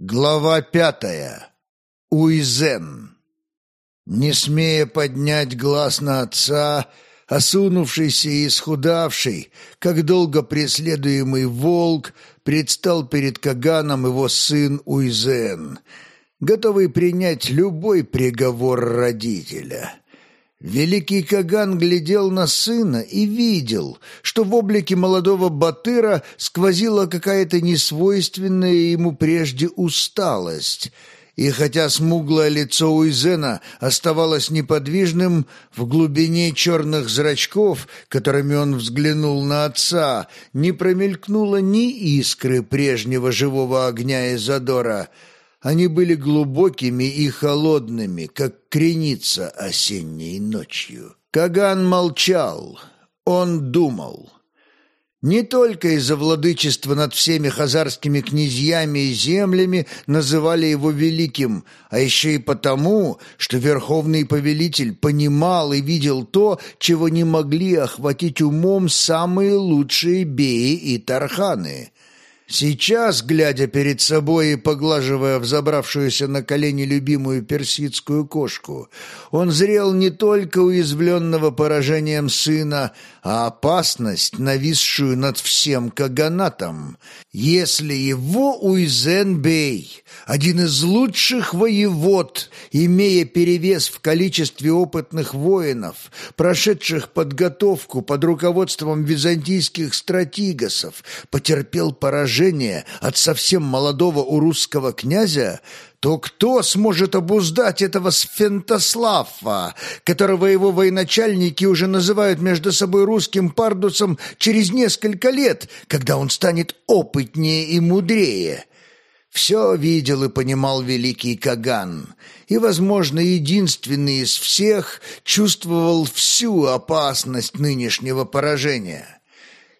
Глава пятая. Уизен. Не смея поднять глаз на отца, осунувшийся и исхудавший, как долго преследуемый волк, предстал перед Каганом его сын Уизен, готовый принять любой приговор родителя. Великий Каган глядел на сына и видел, что в облике молодого Батыра сквозила какая-то несвойственная ему прежде усталость, и хотя смуглое лицо Уизена оставалось неподвижным, в глубине черных зрачков, которыми он взглянул на отца, не промелькнуло ни искры прежнего живого огня и задора — они были глубокими и холодными, как креница осенней ночью. Каган молчал. Он думал. Не только из-за владычества над всеми хазарскими князьями и землями называли его великим, а еще и потому, что верховный повелитель понимал и видел то, чего не могли охватить умом самые лучшие беи и тарханы. Сейчас, глядя перед собой и поглаживая взобравшуюся на колени любимую персидскую кошку, он зрел не только уязвленного поражением сына, а опасность, нависшую над всем каганатом. Если его Уизен-бей, один из лучших воевод, имея перевес в количестве опытных воинов, прошедших подготовку под руководством византийских стратигосов, потерпел поражение, поражение от совсем молодого урусского князя, то кто сможет обуздать этого Сфентослава, которого его военачальники уже называют между собой русским пардусом через несколько лет, когда он станет опытнее и мудрее? Все видел и понимал великий Каган, и, возможно, единственный из всех чувствовал всю опасность нынешнего поражения.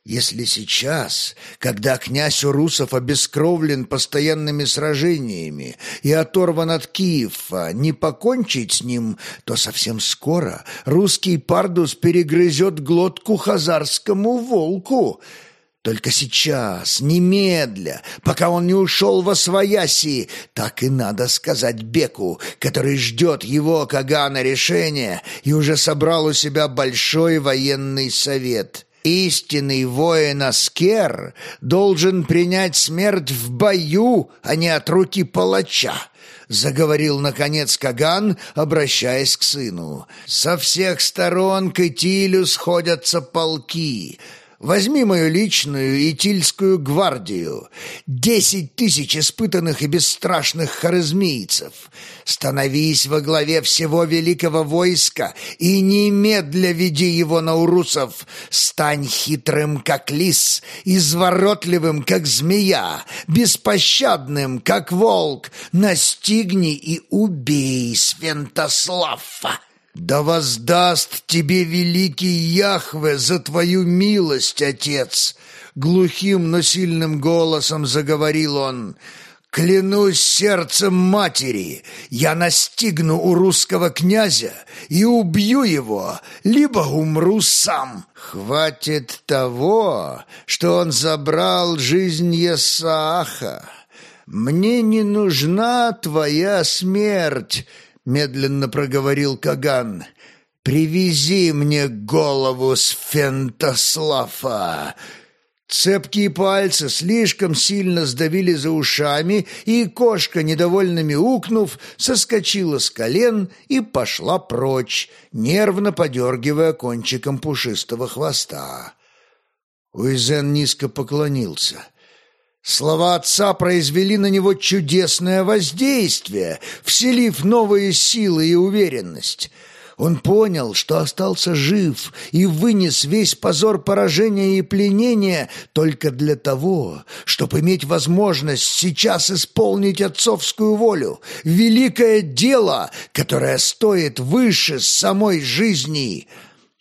Если сейчас, когда князь Урусов обескровлен постоянными сражениями и оторван от Киева, не покончить с ним, то совсем скоро русский пардус перегрызет глотку хазарскому волку. Только сейчас, немедля, пока он не ушел во свояси, так и надо сказать Беку, который ждет его Кагана решения и уже собрал у себя большой военный совет». Истинный воин Аскер должен принять смерть в бою, а не от руки палача, заговорил, наконец, Каган, обращаясь к сыну. «Со всех сторон к Итилю сходятся полки. Возьми мою личную Итильскую гвардию, десять тысяч испытанных и бесстрашных харизмийцев. Становись во главе всего великого войска и немедля веди его на урусов. Стань хитрым, как лис, изворотливым, как змея, беспощадным, как волк. Настигни и убей Свентослава. «Да воздаст тебе великий Яхве за твою милость, отец!» Глухим, но сильным голосом заговорил он. «Клянусь сердцем матери, я настигну у русского князя и убью его, либо умру сам. Хватит того, что он забрал жизнь Есааха. Мне не нужна твоя смерть, медленно проговорил Каган. «Привези мне голову с Фентослафа!» Цепкие пальцы слишком сильно сдавили за ушами, и кошка, недовольно мяукнув, соскочила с колен и пошла прочь, нервно подергивая кончиком пушистого хвоста. Уизен низко поклонился — Слова отца произвели на него чудесное воздействие, вселив новые силы и уверенность. Он понял, что остался жив и вынес весь позор поражения и пленения только для того, чтобы иметь возможность сейчас исполнить отцовскую волю, великое дело, которое стоит выше самой жизни –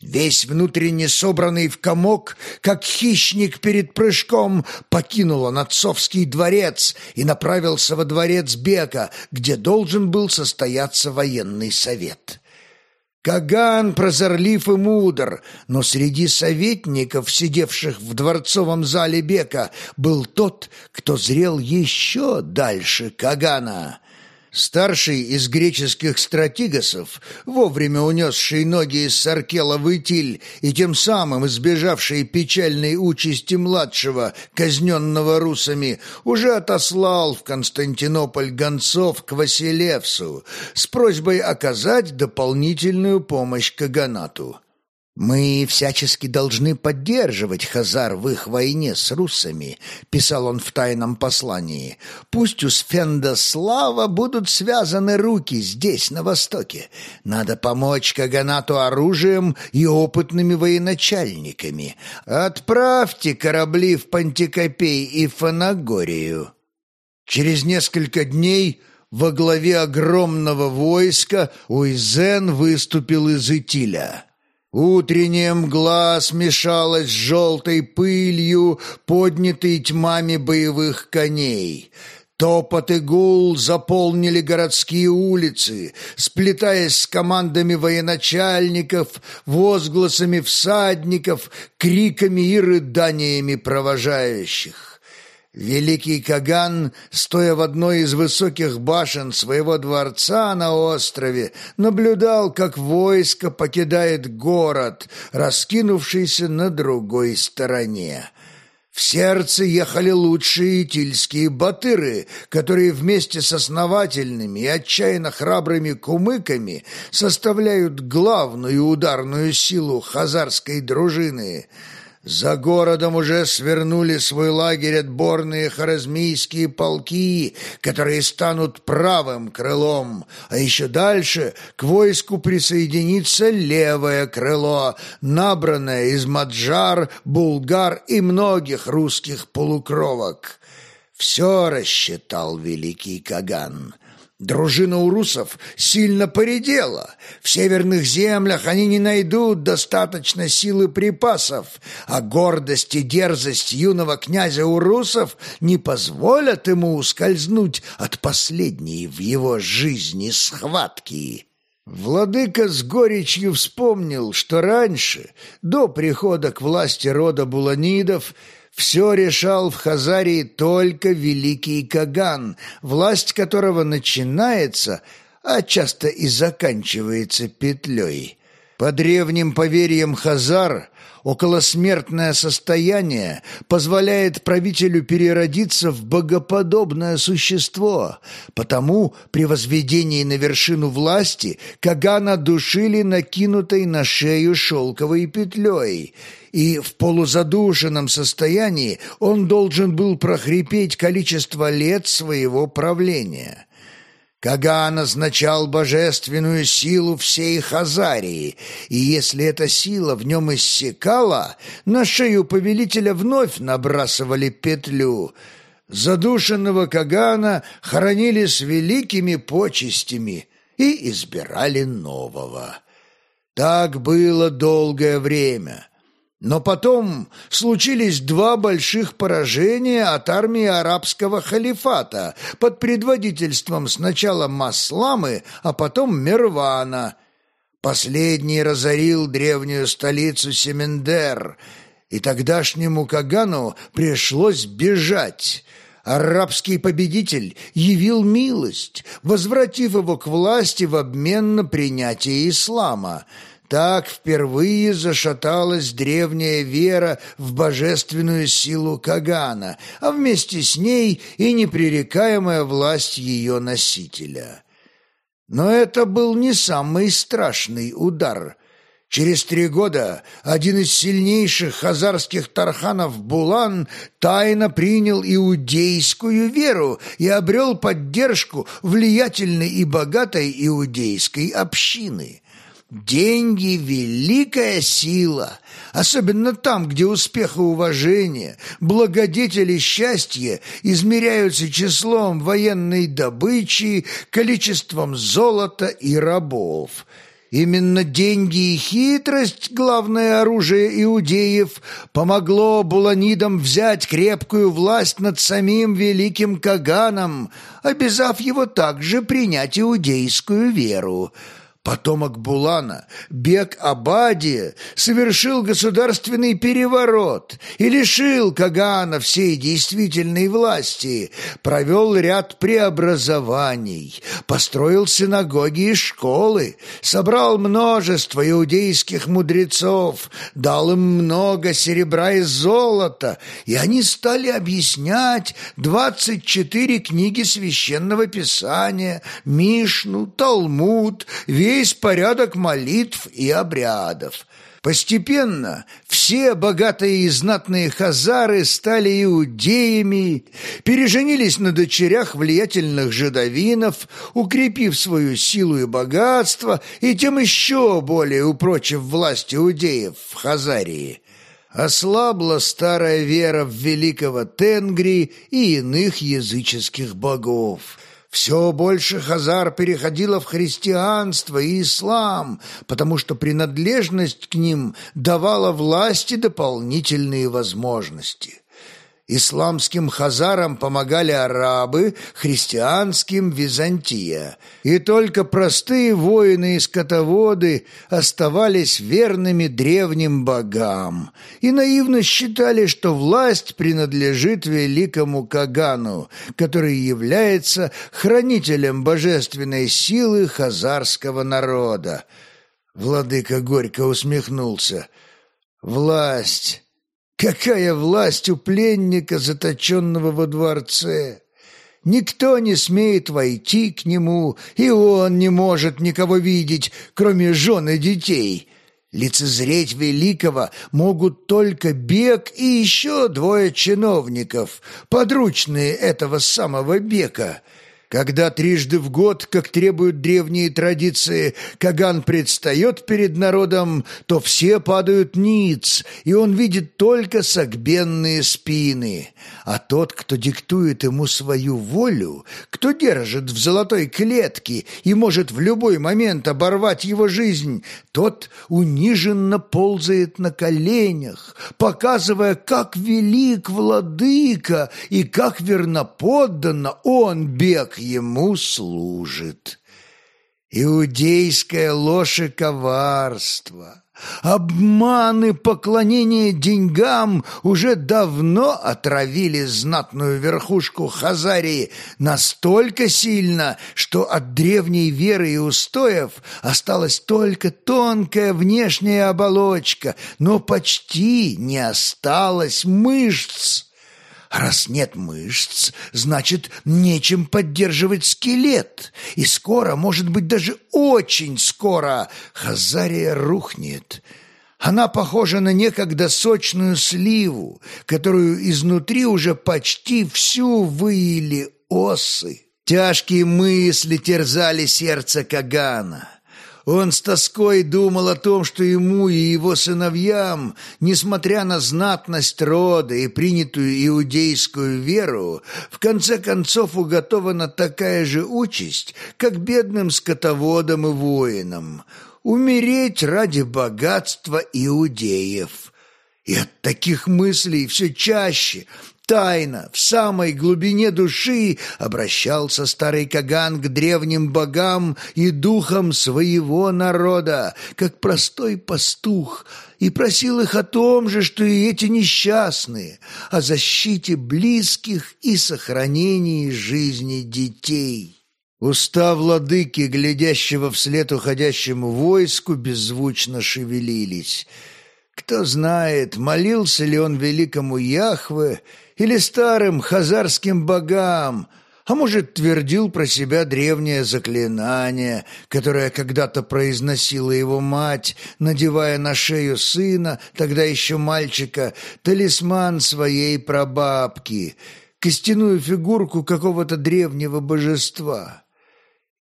Весь внутренне собранный в комок, как хищник перед прыжком, покинул он отцовский дворец и направился во дворец Бека, где должен был состояться военный совет. Каган прозорлив и мудр, но среди советников, сидевших в дворцовом зале Бека, был тот, кто зрел еще дальше Кагана. Старший из греческих стратигосов, вовремя унесший ноги из Саркела в Итиль и тем самым избежавший печальной участи младшего, казненного русами, уже отослал в Константинополь гонцов к Василевсу с просьбой оказать дополнительную помощь Каганату. «Мы всячески должны поддерживать Хазар в их войне с руссами», — писал он в тайном послании. «Пусть у Сфенда слава будут связаны руки здесь, на Востоке. Надо помочь Каганату оружием и опытными военачальниками. Отправьте корабли в Пантикопей и Фанагорию». Через несколько дней во главе огромного войска Уйзен выступил из Итиля. Утренняя мгла смешалась с желтой пылью, поднятой тьмами боевых коней. Топот и гул заполнили городские улицы, сплетаясь с командами военачальников, возгласами всадников, криками и рыданиями провожающих. Великий Каган, стоя в одной из высоких башен своего дворца на острове, наблюдал, как войско покидает город, раскинувшийся на другой стороне. В сердце ехали лучшие тильские батыры, которые вместе с основательными и отчаянно храбрыми кумыками составляют главную ударную силу хазарской дружины – за городом уже свернули свой лагерь отборные харазмийские полки, которые станут правым крылом, а еще дальше к войску присоединится левое крыло, набранное из маджар, булгар и многих русских полукровок. Все рассчитал великий Каган — Дружина урусов сильно поредела. В северных землях они не найдут достаточно силы припасов, а гордость и дерзость юного князя урусов не позволят ему ускользнуть от последней в его жизни схватки. Владыка с горечью вспомнил, что раньше, до прихода к власти рода Буланидов, все решал в Хазарии только великий Каган, власть которого начинается, а часто и заканчивается петлей. По древним поверьям Хазар, околосмертное состояние позволяет правителю переродиться в богоподобное существо, потому при возведении на вершину власти Кагана душили накинутой на шею шелковой петлей – и в полузадушенном состоянии он должен был прохрипеть количество лет своего правления. Каган означал божественную силу всей Хазарии, и если эта сила в нем иссякала, на шею повелителя вновь набрасывали петлю. Задушенного Кагана хоронили с великими почестями и избирали нового. Так было долгое время — но потом случились два больших поражения от армии арабского халифата под предводительством сначала Масламы, а потом Мервана. Последний разорил древнюю столицу Семендер, и тогдашнему Кагану пришлось бежать. Арабский победитель явил милость, возвратив его к власти в обмен на принятие ислама – так впервые зашаталась древняя вера в божественную силу Кагана, а вместе с ней и непререкаемая власть ее носителя. Но это был не самый страшный удар. Через три года один из сильнейших хазарских тарханов Булан тайно принял иудейскую веру и обрел поддержку влиятельной и богатой иудейской общины – Деньги – великая сила, особенно там, где успех и уважение, благодетели счастье измеряются числом военной добычи, количеством золота и рабов. Именно деньги и хитрость, главное оружие иудеев, помогло буланидам взять крепкую власть над самим великим Каганом, обязав его также принять иудейскую веру – Потомок Булана, Бек Абадия, совершил государственный переворот и лишил Кагана всей действительной власти, провел ряд преобразований, построил синагоги и школы, собрал множество иудейских мудрецов, дал им много серебра и золота, и они стали объяснять двадцать четыре книги священного писания, Мишну, Талмуд, весь весь порядок молитв и обрядов. Постепенно все богатые и знатные хазары стали иудеями, переженились на дочерях влиятельных жидовинов, укрепив свою силу и богатство, и тем еще более упрочив власть иудеев в Хазарии. Ослабла старая вера в великого Тенгри и иных языческих богов – все больше хазар переходило в христианство и ислам, потому что принадлежность к ним давала власти дополнительные возможности. Исламским хазарам помогали арабы, христианским – Византия. И только простые воины и скотоводы оставались верными древним богам и наивно считали, что власть принадлежит великому Кагану, который является хранителем божественной силы хазарского народа. Владыка горько усмехнулся. «Власть!» Какая власть у пленника, заточенного во дворце! Никто не смеет войти к нему, и он не может никого видеть, кроме жен и детей. Лицезреть великого могут только Бег и еще двое чиновников, подручные этого самого Бека — когда трижды в год, как требуют древние традиции, Каган предстает перед народом, то все падают ниц, и он видит только согбенные спины. А тот, кто диктует ему свою волю, кто держит в золотой клетке и может в любой момент оборвать его жизнь, тот униженно ползает на коленях, показывая, как велик владыка и как верноподданно он бег ему служит. Иудейская ложь и коварство, обман и поклонение деньгам уже давно отравили знатную верхушку Хазарии настолько сильно, что от древней веры и устоев осталась только тонкая внешняя оболочка, но почти не осталось мышц. Раз нет мышц, значит, нечем поддерживать скелет. И скоро, может быть, даже очень скоро, Хазария рухнет. Она похожа на некогда сочную сливу, которую изнутри уже почти всю выили осы. Тяжкие мысли терзали сердце Кагана. Он с тоской думал о том, что ему и его сыновьям, несмотря на знатность рода и принятую иудейскую веру, в конце концов уготована такая же участь, как бедным скотоводам и воинам – умереть ради богатства иудеев. И от таких мыслей все чаще Тайно, в самой глубине души, обращался старый Каган к древним богам и духам своего народа, как простой пастух, и просил их о том же, что и эти несчастные, о защите близких и сохранении жизни детей. Уста владыки, глядящего вслед уходящему войску, беззвучно шевелились. Кто знает, молился ли он великому Яхве или старым хазарским богам, а может, твердил про себя древнее заклинание, которое когда-то произносила его мать, надевая на шею сына, тогда еще мальчика, талисман своей прабабки, костяную фигурку какого-то древнего божества.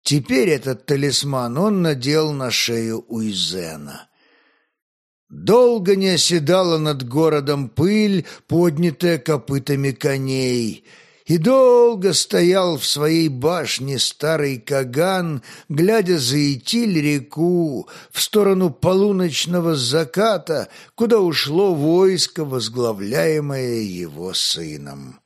Теперь этот талисман он надел на шею Уизена. Долго не оседала над городом пыль, поднятая копытами коней, и долго стоял в своей башне старый Каган, глядя за Итиль-реку в сторону полуночного заката, куда ушло войско, возглавляемое его сыном.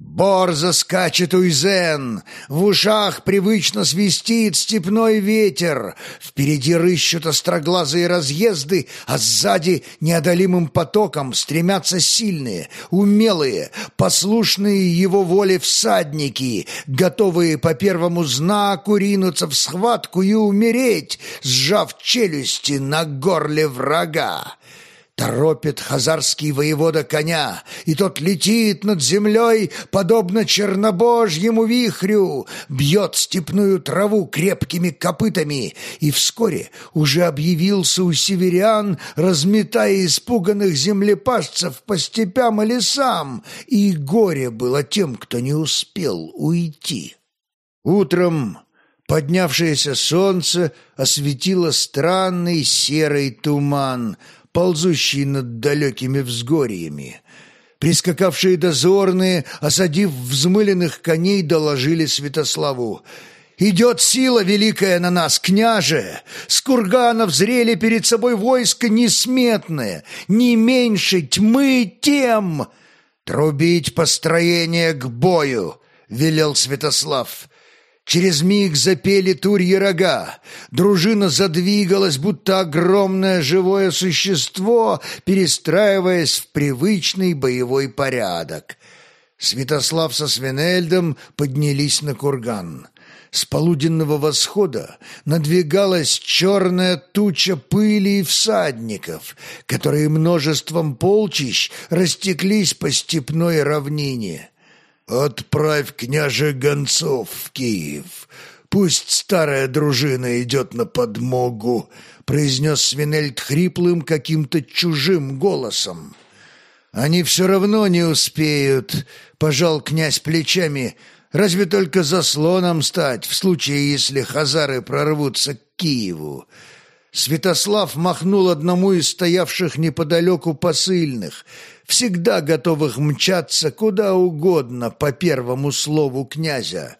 Борзо скачет Уйзен, в ушах привычно свистит степной ветер, впереди рыщут остроглазые разъезды, а сзади неодолимым потоком стремятся сильные, умелые, послушные его воле всадники, готовые по первому знаку ринуться в схватку и умереть, сжав челюсти на горле врага. Торопит хазарский воевода коня, и тот летит над землей, подобно чернобожьему вихрю, бьет степную траву крепкими копытами, и вскоре уже объявился у северян, разметая испуганных землепашцев по степям и лесам, и горе было тем, кто не успел уйти. Утром поднявшееся солнце осветило странный серый туман — ползущий над далекими взгорьями. Прискакавшие дозорные, осадив взмыленных коней, доложили Святославу. «Идет сила великая на нас, княже! С курганов зрели перед собой войско несметное, не меньше тьмы тем!» «Трубить построение к бою!» — велел Святослав. Через миг запели турьи рога. Дружина задвигалась, будто огромное живое существо, перестраиваясь в привычный боевой порядок. Святослав со Свинельдом поднялись на курган. С полуденного восхода надвигалась черная туча пыли и всадников, которые множеством полчищ растеклись по степной равнине. «Отправь княже гонцов в Киев. Пусть старая дружина идет на подмогу», — произнес Свинельд хриплым каким-то чужим голосом. «Они все равно не успеют», — пожал князь плечами, «разве только заслоном стать, в случае, если хазары прорвутся к Киеву». Святослав махнул одному из стоявших неподалеку посыльных, всегда готовых мчаться куда угодно по первому слову князя.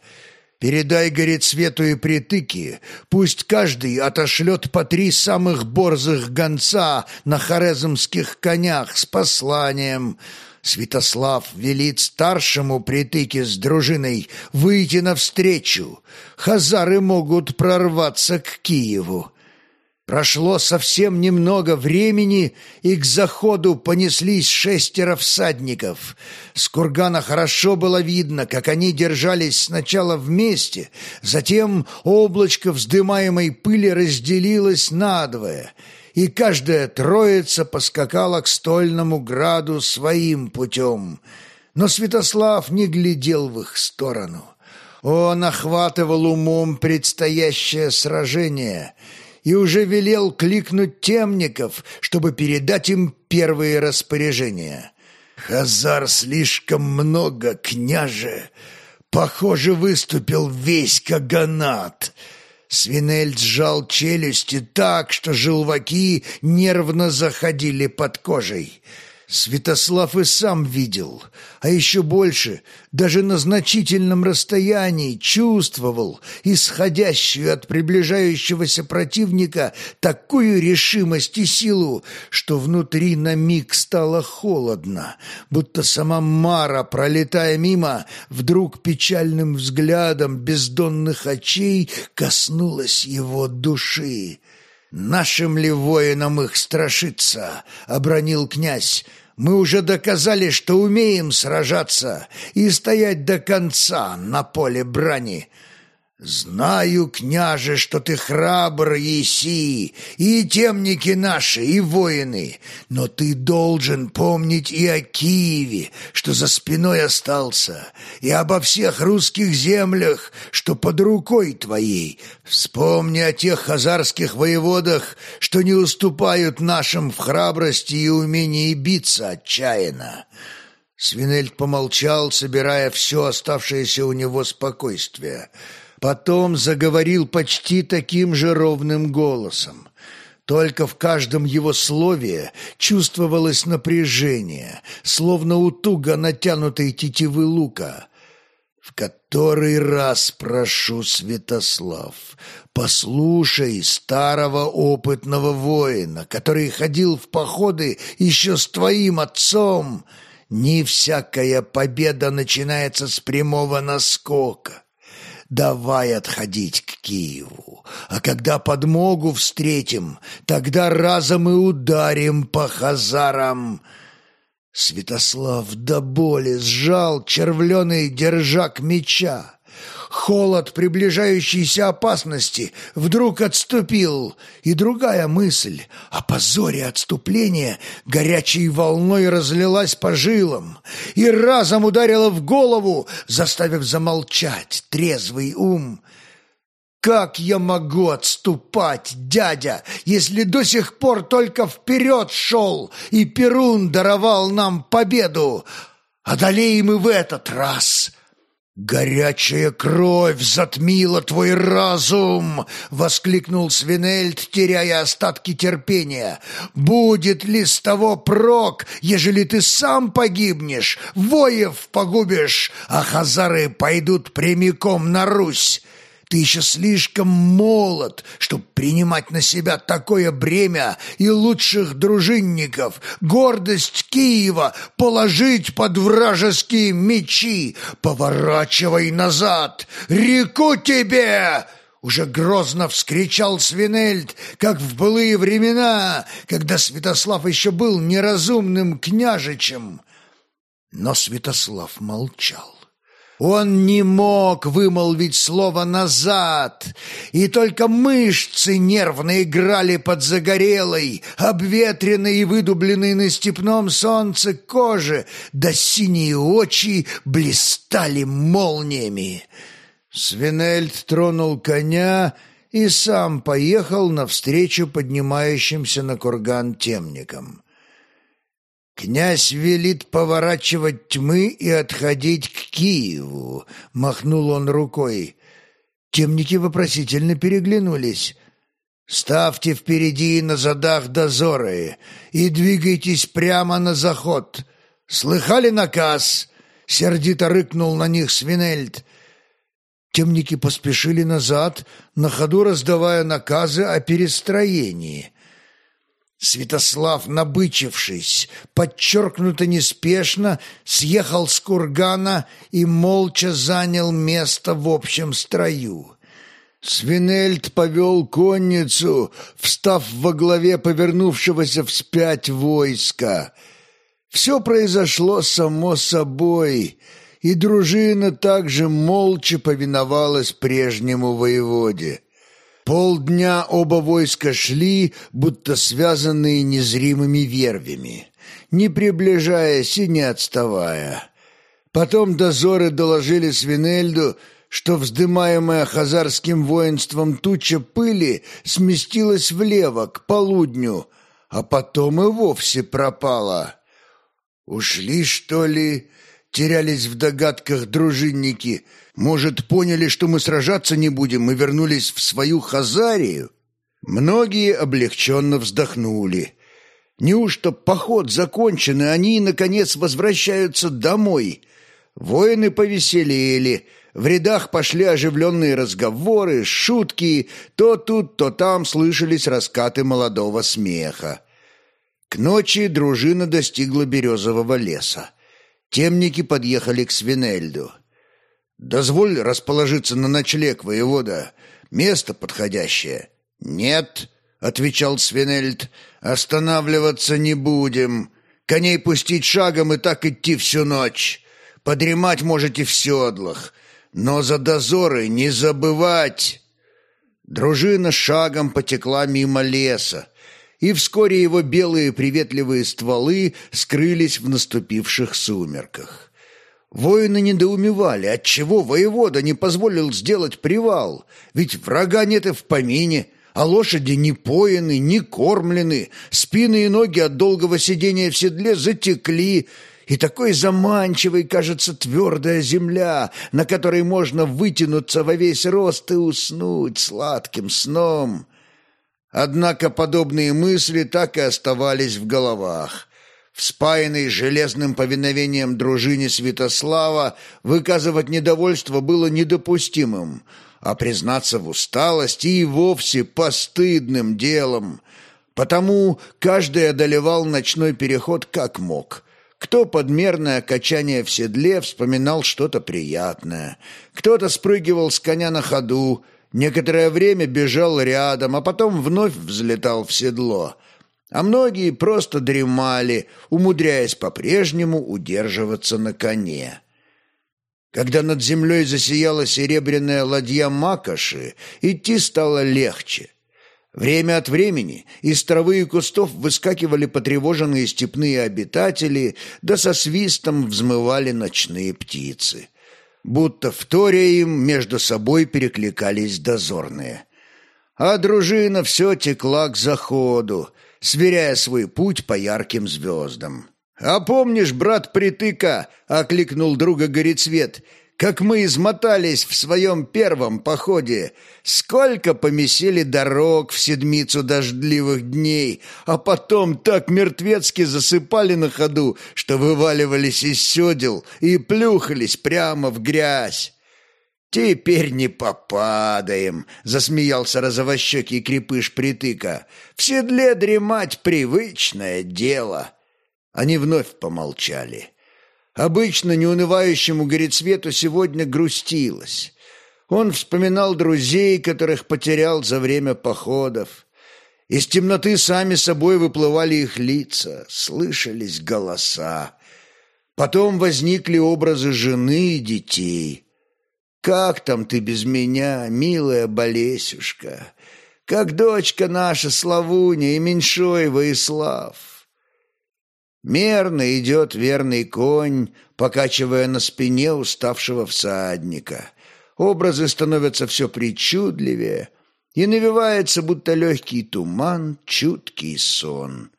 «Передай, говорит, Свету и Притыки, пусть каждый отошлет по три самых борзых гонца на хорезмских конях с посланием». Святослав велит старшему притыке с дружиной выйти навстречу. Хазары могут прорваться к Киеву. Прошло совсем немного времени, и к заходу понеслись шестеро всадников. С кургана хорошо было видно, как они держались сначала вместе, затем облачко вздымаемой пыли разделилось надвое, и каждая троица поскакала к стольному граду своим путем. Но Святослав не глядел в их сторону. Он охватывал умом предстоящее сражение — и уже велел кликнуть темников, чтобы передать им первые распоряжения. «Хазар слишком много, княже! Похоже, выступил весь Каганат!» Свинель сжал челюсти так, что желваки нервно заходили под кожей. Святослав и сам видел, а еще больше, даже на значительном расстоянии чувствовал исходящую от приближающегося противника такую решимость и силу, что внутри на миг стало холодно, будто сама Мара, пролетая мимо, вдруг печальным взглядом бездонных очей коснулась его души. «Нашим ли воинам их страшиться?» — обронил князь. Мы уже доказали, что умеем сражаться и стоять до конца на поле брани. «Знаю, княже, что ты храбр, еси, и темники наши, и воины, но ты должен помнить и о Киеве, что за спиной остался, и обо всех русских землях, что под рукой твоей. Вспомни о тех хазарских воеводах, что не уступают нашим в храбрости и умении биться отчаянно». Свинельд помолчал, собирая все оставшееся у него спокойствие – Потом заговорил почти таким же ровным голосом. Только в каждом его слове чувствовалось напряжение, словно у туго натянутой тетивы лука. «В который раз прошу, Святослав, послушай старого опытного воина, который ходил в походы еще с твоим отцом. Не всякая победа начинается с прямого наскока. Давай отходить к Киеву, а когда подмогу встретим, тогда разом и ударим по хазарам». Святослав до боли сжал червленый держак меча. Холод приближающейся опасности вдруг отступил, и другая мысль о позоре отступления горячей волной разлилась по жилам и разом ударила в голову, заставив замолчать трезвый ум. «Как я могу отступать, дядя, если до сих пор только вперед шел, и Перун даровал нам победу? Одолеем и в этот раз!» «Горячая кровь затмила твой разум!» — воскликнул Свинельд, теряя остатки терпения. «Будет ли с того прок, ежели ты сам погибнешь, воев погубишь, а хазары пойдут прямиком на Русь?» Ты еще слишком молод, чтобы принимать на себя такое бремя и лучших дружинников, гордость Киева положить под вражеские мечи. Поворачивай назад, реку тебе!» Уже грозно вскричал Свинельд, как в былые времена, когда Святослав еще был неразумным княжичем. Но Святослав молчал. Он не мог вымолвить слово «назад», и только мышцы нервно играли под загорелой, обветренной и выдубленной на степном солнце кожи, да синие очи блистали молниями. Свинельд тронул коня и сам поехал навстречу поднимающимся на курган темникам. «Князь велит поворачивать тьмы и отходить к Киеву», — махнул он рукой. Темники вопросительно переглянулись. «Ставьте впереди на задах дозоры и двигайтесь прямо на заход. Слыхали наказ?» — сердито рыкнул на них Свинельд. Темники поспешили назад, на ходу раздавая наказы о перестроении — Святослав, набычившись, подчеркнуто неспешно, съехал с кургана и молча занял место в общем строю. Свинельд повел конницу, встав во главе повернувшегося вспять войска. Все произошло само собой, и дружина также молча повиновалась прежнему воеводе. Полдня оба войска шли, будто связанные незримыми вервями, не приближаясь и не отставая. Потом дозоры доложили Свинельду, что вздымаемая хазарским воинством туча пыли сместилась влево, к полудню, а потом и вовсе пропала. «Ушли, что ли?» — терялись в догадках дружинники — может, поняли, что мы сражаться не будем и вернулись в свою Хазарию? Многие облегченно вздохнули. Неужто поход закончен, и они, наконец, возвращаются домой? Воины повеселели, в рядах пошли оживленные разговоры, шутки, то тут, то там слышались раскаты молодого смеха. К ночи дружина достигла березового леса. Темники подъехали к Свинельду. «Дозволь расположиться на ночлег, воевода. Место подходящее». «Нет», — отвечал Свинельд, — «останавливаться не будем. Коней пустить шагом и так идти всю ночь. Подремать можете в седлах, но за дозоры не забывать». Дружина шагом потекла мимо леса, и вскоре его белые приветливые стволы скрылись в наступивших сумерках. Воины недоумевали, отчего воевода не позволил сделать привал, ведь врага нет и в помине, а лошади не поены, не кормлены, спины и ноги от долгого сидения в седле затекли, и такой заманчивой кажется твердая земля, на которой можно вытянуться во весь рост и уснуть сладким сном. Однако подобные мысли так и оставались в головах. Вспаянный железным повиновением дружине Святослава, выказывать недовольство было недопустимым, а признаться в усталости и вовсе постыдным делом. Потому каждый одолевал ночной переход как мог. Кто подмерное качание в седле вспоминал что-то приятное, кто-то спрыгивал с коня на ходу, некоторое время бежал рядом, а потом вновь взлетал в седло, а многие просто дремали, умудряясь по-прежнему удерживаться на коне. Когда над землей засияла серебряная ладья Макоши, идти стало легче. Время от времени из травы и кустов выскакивали потревоженные степные обитатели, да со свистом взмывали ночные птицы. Будто вторя им между собой перекликались дозорные. А дружина все текла к заходу, сверяя свой путь по ярким звездам. «А помнишь, брат Притыка?» — окликнул друга Горецвет. «Как мы измотались в своем первом походе! Сколько помесили дорог в седмицу дождливых дней, а потом так мертвецки засыпали на ходу, что вываливались из седел и плюхались прямо в грязь!» «Теперь не попадаем», — засмеялся розовощекий крепыш притыка. «В седле дремать привычное дело». Они вновь помолчали. Обычно неунывающему горецвету сегодня грустилось. Он вспоминал друзей, которых потерял за время походов. Из темноты сами собой выплывали их лица, слышались голоса. Потом возникли образы жены и детей. «Как там ты без меня, милая Болесюшка? Как дочка наша Славуня и Меньшоева и Слав?» Мерно идет верный конь, покачивая на спине уставшего всадника. Образы становятся все причудливее, и навивается, будто легкий туман, чуткий сон.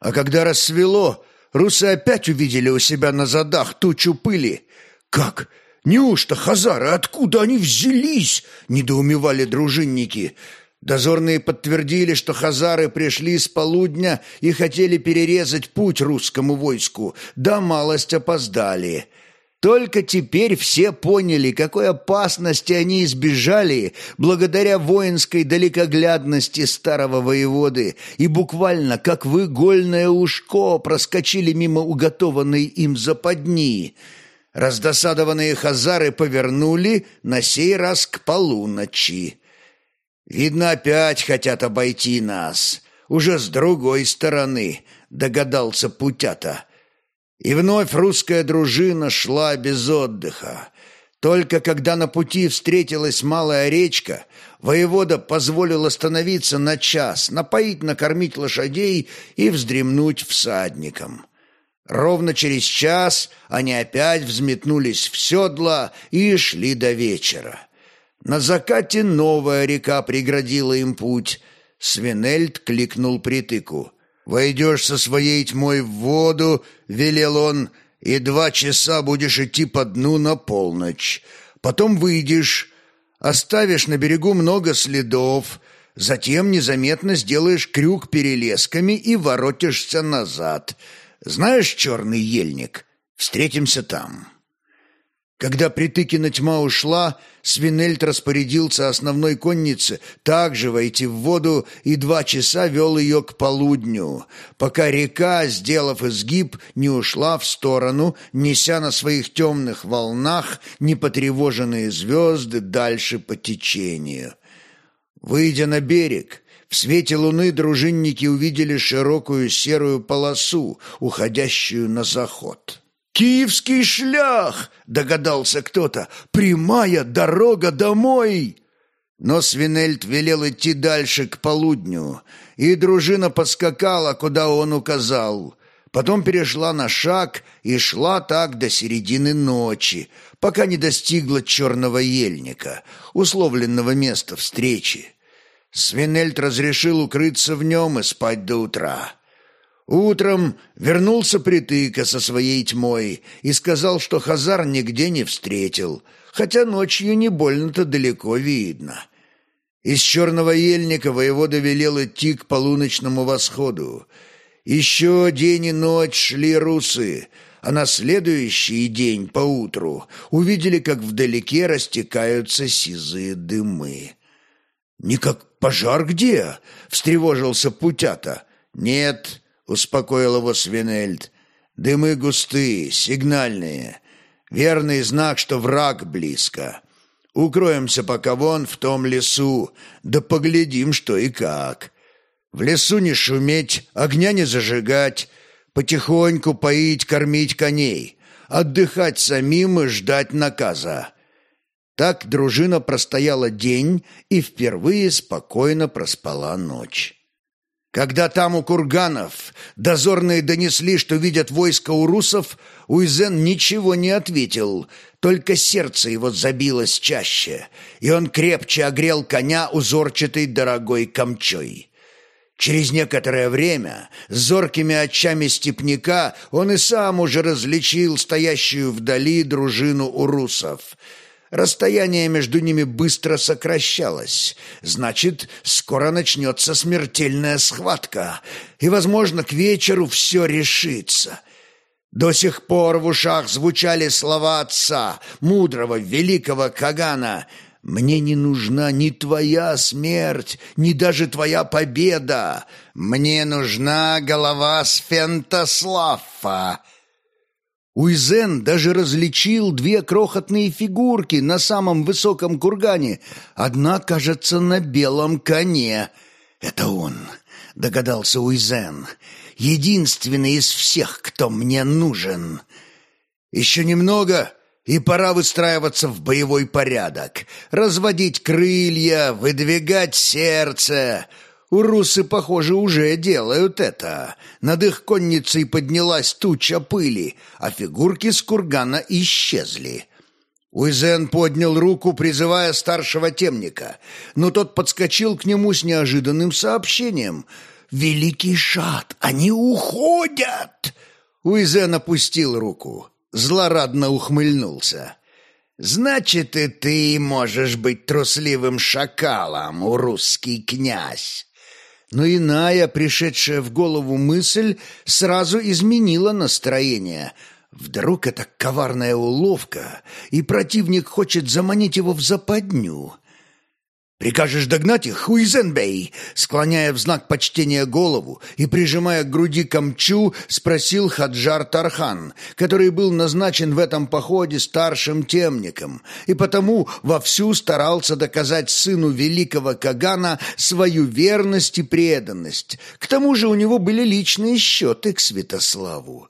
А когда рассвело, русы опять увидели у себя на задах тучу пыли. «Как? Неужто хазары? Откуда они взялись?» — недоумевали дружинники — Дозорные подтвердили, что хазары пришли с полудня и хотели перерезать путь русскому войску, да малость опоздали. Только теперь все поняли, какой опасности они избежали благодаря воинской далекоглядности старого воеводы и буквально, как в игольное ушко, проскочили мимо уготованной им западни. Раздосадованные хазары повернули на сей раз к полуночи. «Видно, опять хотят обойти нас. Уже с другой стороны», — догадался Путята. И вновь русская дружина шла без отдыха. Только когда на пути встретилась малая речка, воевода позволил остановиться на час, напоить, накормить лошадей и вздремнуть всадникам. Ровно через час они опять взметнулись в седла и шли до вечера. На закате новая река преградила им путь. Свинельд кликнул притыку. «Войдешь со своей тьмой в воду», — велел он, — «и два часа будешь идти по дну на полночь. Потом выйдешь, оставишь на берегу много следов, затем незаметно сделаешь крюк перелесками и воротишься назад. Знаешь черный ельник? Встретимся там». Когда Притыкина тьма ушла, Свинельд распорядился основной коннице также войти в воду и два часа вел ее к полудню, пока река, сделав изгиб, не ушла в сторону, неся на своих темных волнах непотревоженные звезды дальше по течению. Выйдя на берег, в свете луны дружинники увидели широкую серую полосу, уходящую на заход. «Киевский шлях!» — догадался кто-то. «Прямая дорога домой!» Но Свинельд велел идти дальше к полудню, и дружина подскакала, куда он указал. Потом перешла на шаг и шла так до середины ночи, пока не достигла черного ельника, условленного места встречи. Свинельд разрешил укрыться в нем и спать до утра. Утром вернулся притыка со своей тьмой и сказал, что Хазар нигде не встретил, хотя ночью не больно-то далеко видно. Из черного ельника воевода велел идти к полуночному восходу. Еще день и ночь шли русы, а на следующий день поутру увидели, как вдалеке растекаются сизые дымы. «Не как пожар где?» — встревожился Путята. «Нет, — успокоил его Свинельд. Дымы густые, сигнальные. Верный знак, что враг близко. Укроемся пока вон в том лесу, да поглядим, что и как. В лесу не шуметь, огня не зажигать, потихоньку поить, кормить коней, отдыхать самим и ждать наказа. Так дружина простояла день и впервые спокойно проспала ночь. Когда там у курганов дозорные донесли, что видят войско у русов, Уизен ничего не ответил, только сердце его забилось чаще, и он крепче огрел коня узорчатой дорогой камчой. Через некоторое время с зоркими очами степняка он и сам уже различил стоящую вдали дружину урусов — Расстояние между ними быстро сокращалось. Значит, скоро начнется смертельная схватка, и, возможно, к вечеру все решится. До сих пор в ушах звучали слова отца, мудрого, великого Кагана «Мне не нужна ни твоя смерть, ни даже твоя победа. Мне нужна голова Сфентослафа». Уизен даже различил две крохотные фигурки на самом высоком кургане. Одна, кажется, на белом коне. «Это он», — догадался Уизен. «Единственный из всех, кто мне нужен». «Еще немного, и пора выстраиваться в боевой порядок, разводить крылья, выдвигать сердце». Урусы, похоже, уже делают это. Над их конницей поднялась туча пыли, а фигурки с кургана исчезли. Уизен поднял руку, призывая старшего темника, но тот подскочил к нему с неожиданным сообщением. «Великий шат, они уходят!» Уизен опустил руку, злорадно ухмыльнулся. «Значит, и ты можешь быть трусливым шакалом, русский князь!» Но иная, пришедшая в голову мысль, сразу изменила настроение. Вдруг это коварная уловка, и противник хочет заманить его в западню. «Прикажешь догнать их, Хуизенбей?» Склоняя в знак почтения голову и прижимая к груди камчу, спросил Хаджар Тархан, который был назначен в этом походе старшим темником и потому вовсю старался доказать сыну великого Кагана свою верность и преданность. К тому же у него были личные счеты к Святославу.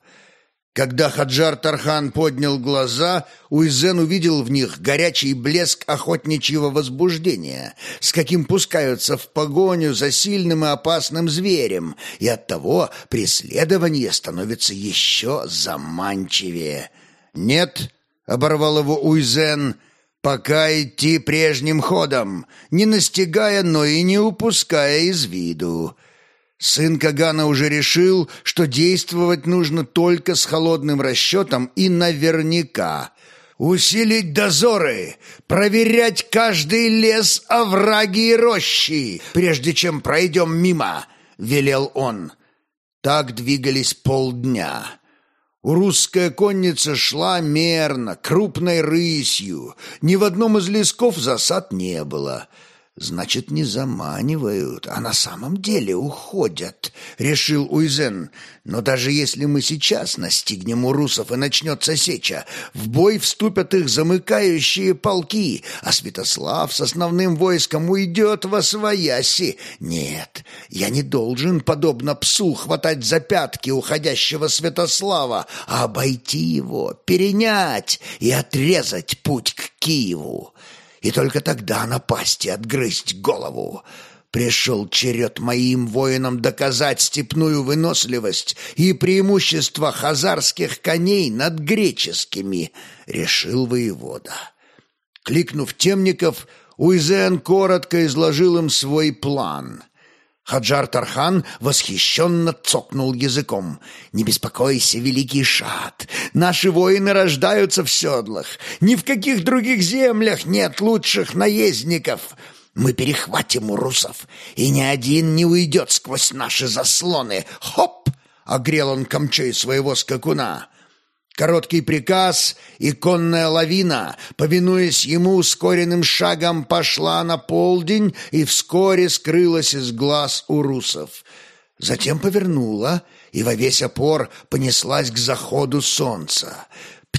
Когда Хаджар Тархан поднял глаза, Уизен увидел в них горячий блеск охотничьего возбуждения, с каким пускаются в погоню за сильным и опасным зверем, и оттого преследование становится еще заманчивее. «Нет», — оборвал его Уизен, — «пока идти прежним ходом, не настигая, но и не упуская из виду». Сын Кагана уже решил, что действовать нужно только с холодным расчетом и наверняка. Усилить дозоры, проверять каждый лес, овраги и рощи, прежде чем пройдем мимо, — велел он. Так двигались полдня. Русская конница шла мерно, крупной рысью. Ни в одном из лесков засад не было — «Значит, не заманивают, а на самом деле уходят», — решил Уизен. «Но даже если мы сейчас настигнем урусов и начнется сеча, в бой вступят их замыкающие полки, а Святослав с основным войском уйдет во свояси. Нет, я не должен, подобно псу, хватать за пятки уходящего Святослава, а обойти его, перенять и отрезать путь к Киеву» и только тогда напасть и отгрызть голову. Пришел черед моим воинам доказать степную выносливость и преимущество хазарских коней над греческими, решил воевода. Кликнув темников, Уизен коротко изложил им свой план — Хаджар Тархан восхищенно цокнул языком. «Не беспокойся, великий шат, наши воины рождаются в седлах. Ни в каких других землях нет лучших наездников. Мы перехватим у русов, и ни один не уйдет сквозь наши заслоны. Хоп!» — огрел он камчей своего скакуна. Короткий приказ и конная лавина, повинуясь ему ускоренным шагом, пошла на полдень и вскоре скрылась из глаз у русов. затем повернула и во весь опор понеслась к заходу солнца.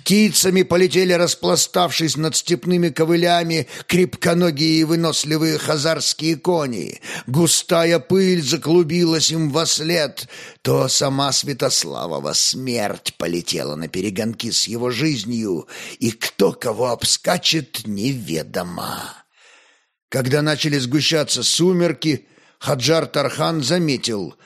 Птицами полетели, распластавшись над степными ковылями, крепконогие и выносливые хазарские кони. Густая пыль заклубилась им во след. То сама Святославова смерть полетела на перегонки с его жизнью, и кто кого обскачет, неведомо. Когда начали сгущаться сумерки, Хаджар Тархан заметил —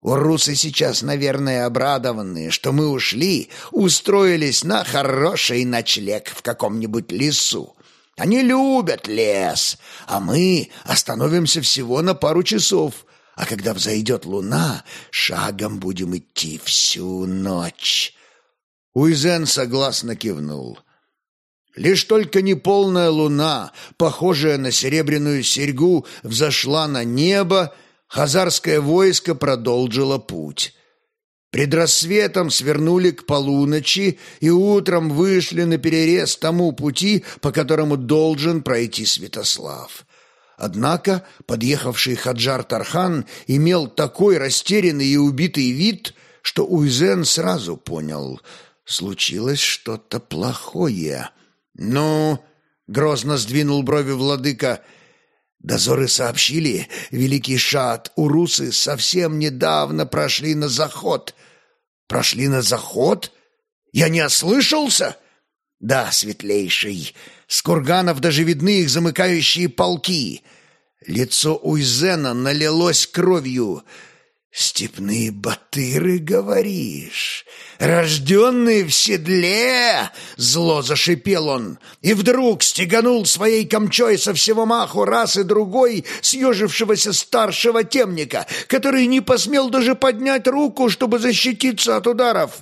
Урусы сейчас, наверное, обрадованные, что мы ушли, устроились на хороший ночлег в каком-нибудь лесу. Они любят лес, а мы остановимся всего на пару часов, а когда взойдет луна, шагом будем идти всю ночь». Уизен согласно кивнул. Лишь только неполная луна, похожая на серебряную серьгу, взошла на небо, хазарское войско продолжило путь. Пред рассветом свернули к полуночи и утром вышли на перерез тому пути, по которому должен пройти Святослав. Однако подъехавший Хаджар Тархан имел такой растерянный и убитый вид, что Уйзен сразу понял — случилось что-то плохое. «Ну...» — грозно сдвинул брови владыка — Дозоры сообщили, великий шат, урусы совсем недавно прошли на заход. Прошли на заход? Я не ослышался? Да, светлейший, с курганов даже видны их замыкающие полки. Лицо Уйзена налилось кровью — «Степные батыры, говоришь? Рожденные в седле!» — зло зашипел он. И вдруг стеганул своей камчой со всего маху раз и другой съежившегося старшего темника, который не посмел даже поднять руку, чтобы защититься от ударов.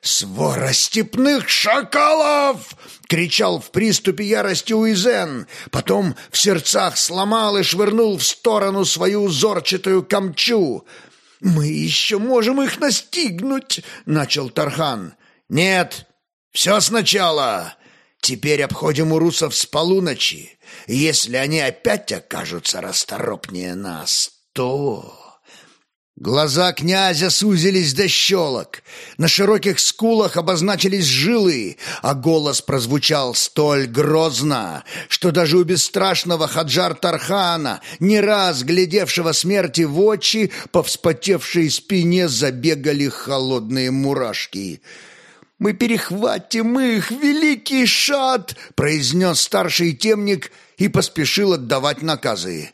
«Свора степных шакалов!» — кричал в приступе ярости Уизен. Потом в сердцах сломал и швырнул в сторону свою узорчатую камчу — «Мы еще можем их настигнуть!» — начал Тархан. «Нет, все сначала. Теперь обходим урусов с полуночи. Если они опять окажутся расторопнее нас, то...» Глаза князя сузились до щелок, на широких скулах обозначились жилы, а голос прозвучал столь грозно, что даже у бесстрашного Хаджар Тархана, не раз глядевшего смерти в очи, по вспотевшей спине забегали холодные мурашки. «Мы перехватим их, великий шат!» — произнес старший темник и поспешил отдавать наказы.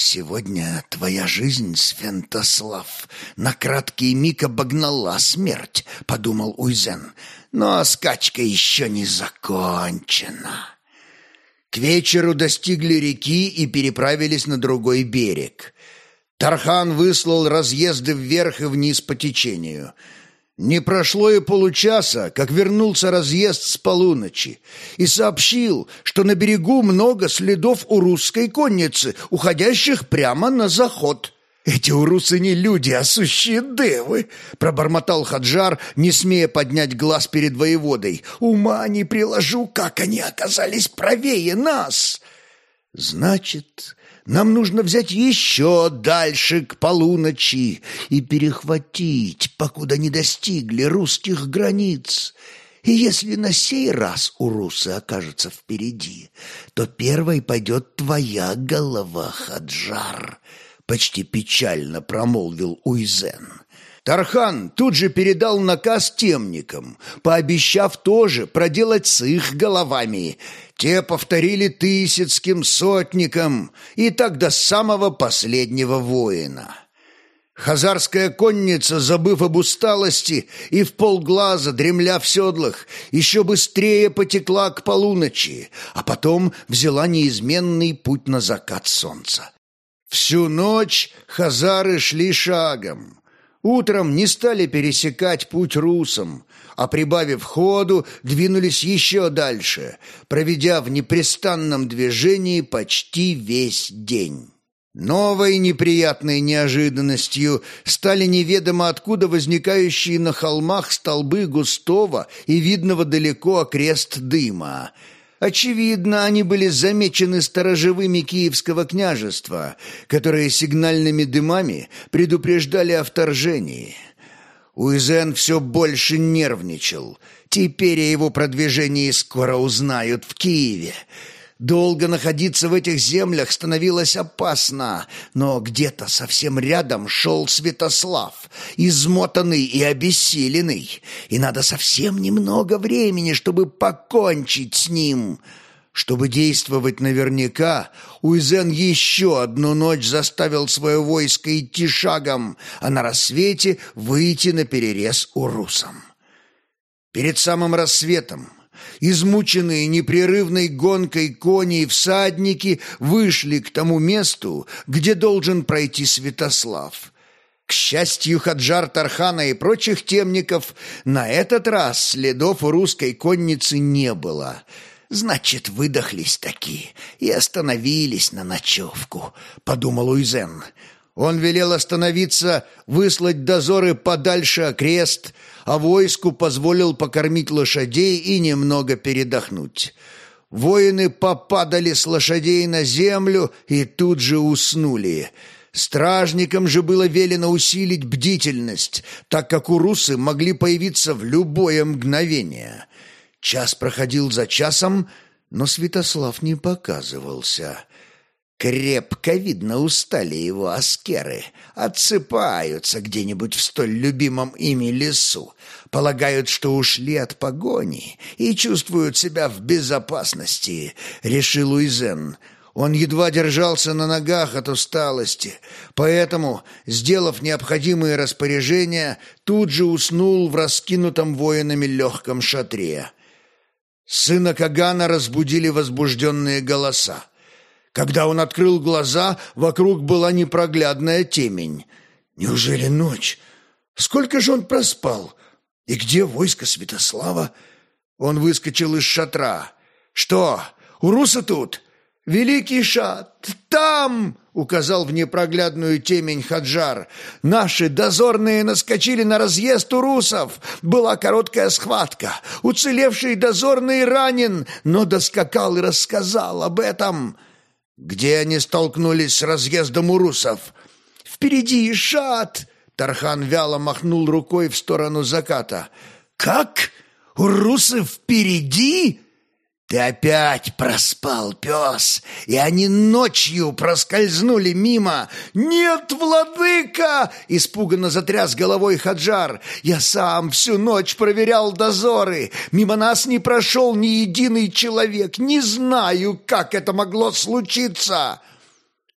«Сегодня твоя жизнь, Свентослав, на краткий миг обогнала смерть», — подумал Уйзен, «но скачка еще не закончена». К вечеру достигли реки и переправились на другой берег. Тархан выслал разъезды вверх и вниз по течению — не прошло и получаса, как вернулся разъезд с полуночи и сообщил, что на берегу много следов у русской конницы, уходящих прямо на заход. «Эти урусы не люди, а сущие девы!» — пробормотал Хаджар, не смея поднять глаз перед воеводой. «Ума не приложу, как они оказались правее нас!» «Значит, нам нужно взять еще дальше к полуночи и перехватить, покуда не достигли русских границ. И если на сей раз у русы окажется впереди, то первой пойдет твоя голова, Хаджар, — почти печально промолвил Уйзен. Тархан тут же передал наказ темникам, пообещав тоже проделать с их головами — те повторили тысяцким сотникам и так до самого последнего воина. Хазарская конница, забыв об усталости и в полглаза, дремля в седлах, еще быстрее потекла к полуночи, а потом взяла неизменный путь на закат солнца. Всю ночь хазары шли шагом. Утром не стали пересекать путь русам, а прибавив ходу, двинулись еще дальше, проведя в непрестанном движении почти весь день. Новой неприятной неожиданностью стали неведомо откуда возникающие на холмах столбы густого и видного далеко окрест дыма. Очевидно, они были замечены сторожевыми Киевского княжества, которые сигнальными дымами предупреждали о вторжении. Уизен все больше нервничал. Теперь о его продвижении скоро узнают в Киеве. Долго находиться в этих землях становилось опасно, но где-то совсем рядом шел Святослав, измотанный и обессиленный, и надо совсем немного времени, чтобы покончить с ним». Чтобы действовать наверняка, Уизен еще одну ночь заставил свое войско идти шагом, а на рассвете выйти на перерез урусам. Перед самым рассветом Измученные непрерывной гонкой кони и всадники вышли к тому месту, где должен пройти Святослав. К счастью Хаджар Тархана и прочих темников, на этот раз следов у русской конницы не было. «Значит, выдохлись такие и остановились на ночевку», — подумал Уизен. Он велел остановиться, выслать дозоры подальше окрест, а войску позволил покормить лошадей и немного передохнуть. Воины попадали с лошадей на землю и тут же уснули. Стражникам же было велено усилить бдительность, так как урусы могли появиться в любое мгновение. Час проходил за часом, но Святослав не показывался. Крепко, видно, устали его аскеры, отсыпаются где-нибудь в столь любимом ими лесу, полагают, что ушли от погони и чувствуют себя в безопасности, решил Уизен. Он едва держался на ногах от усталости, поэтому, сделав необходимые распоряжения, тут же уснул в раскинутом воинами легком шатре. Сына Кагана разбудили возбужденные голоса. Когда он открыл глаза, вокруг была непроглядная темень. Неужели ночь? Сколько же он проспал? И где войско Святослава? Он выскочил из шатра. «Что, у Руса тут?» «Великий шат! Там!» — указал в непроглядную темень Хаджар. «Наши дозорные наскочили на разъезд у русов. Была короткая схватка. Уцелевший дозорный ранен, но доскакал и рассказал об этом». «Где они столкнулись с разъездом урусов?» «Впереди Ишат!» Тархан вяло махнул рукой в сторону заката. «Как? Урусы впереди?» «Ты опять проспал, пес, и они ночью проскользнули мимо!» «Нет, владыка!» — испуганно затряс головой Хаджар. «Я сам всю ночь проверял дозоры. Мимо нас не прошел ни единый человек. Не знаю, как это могло случиться!»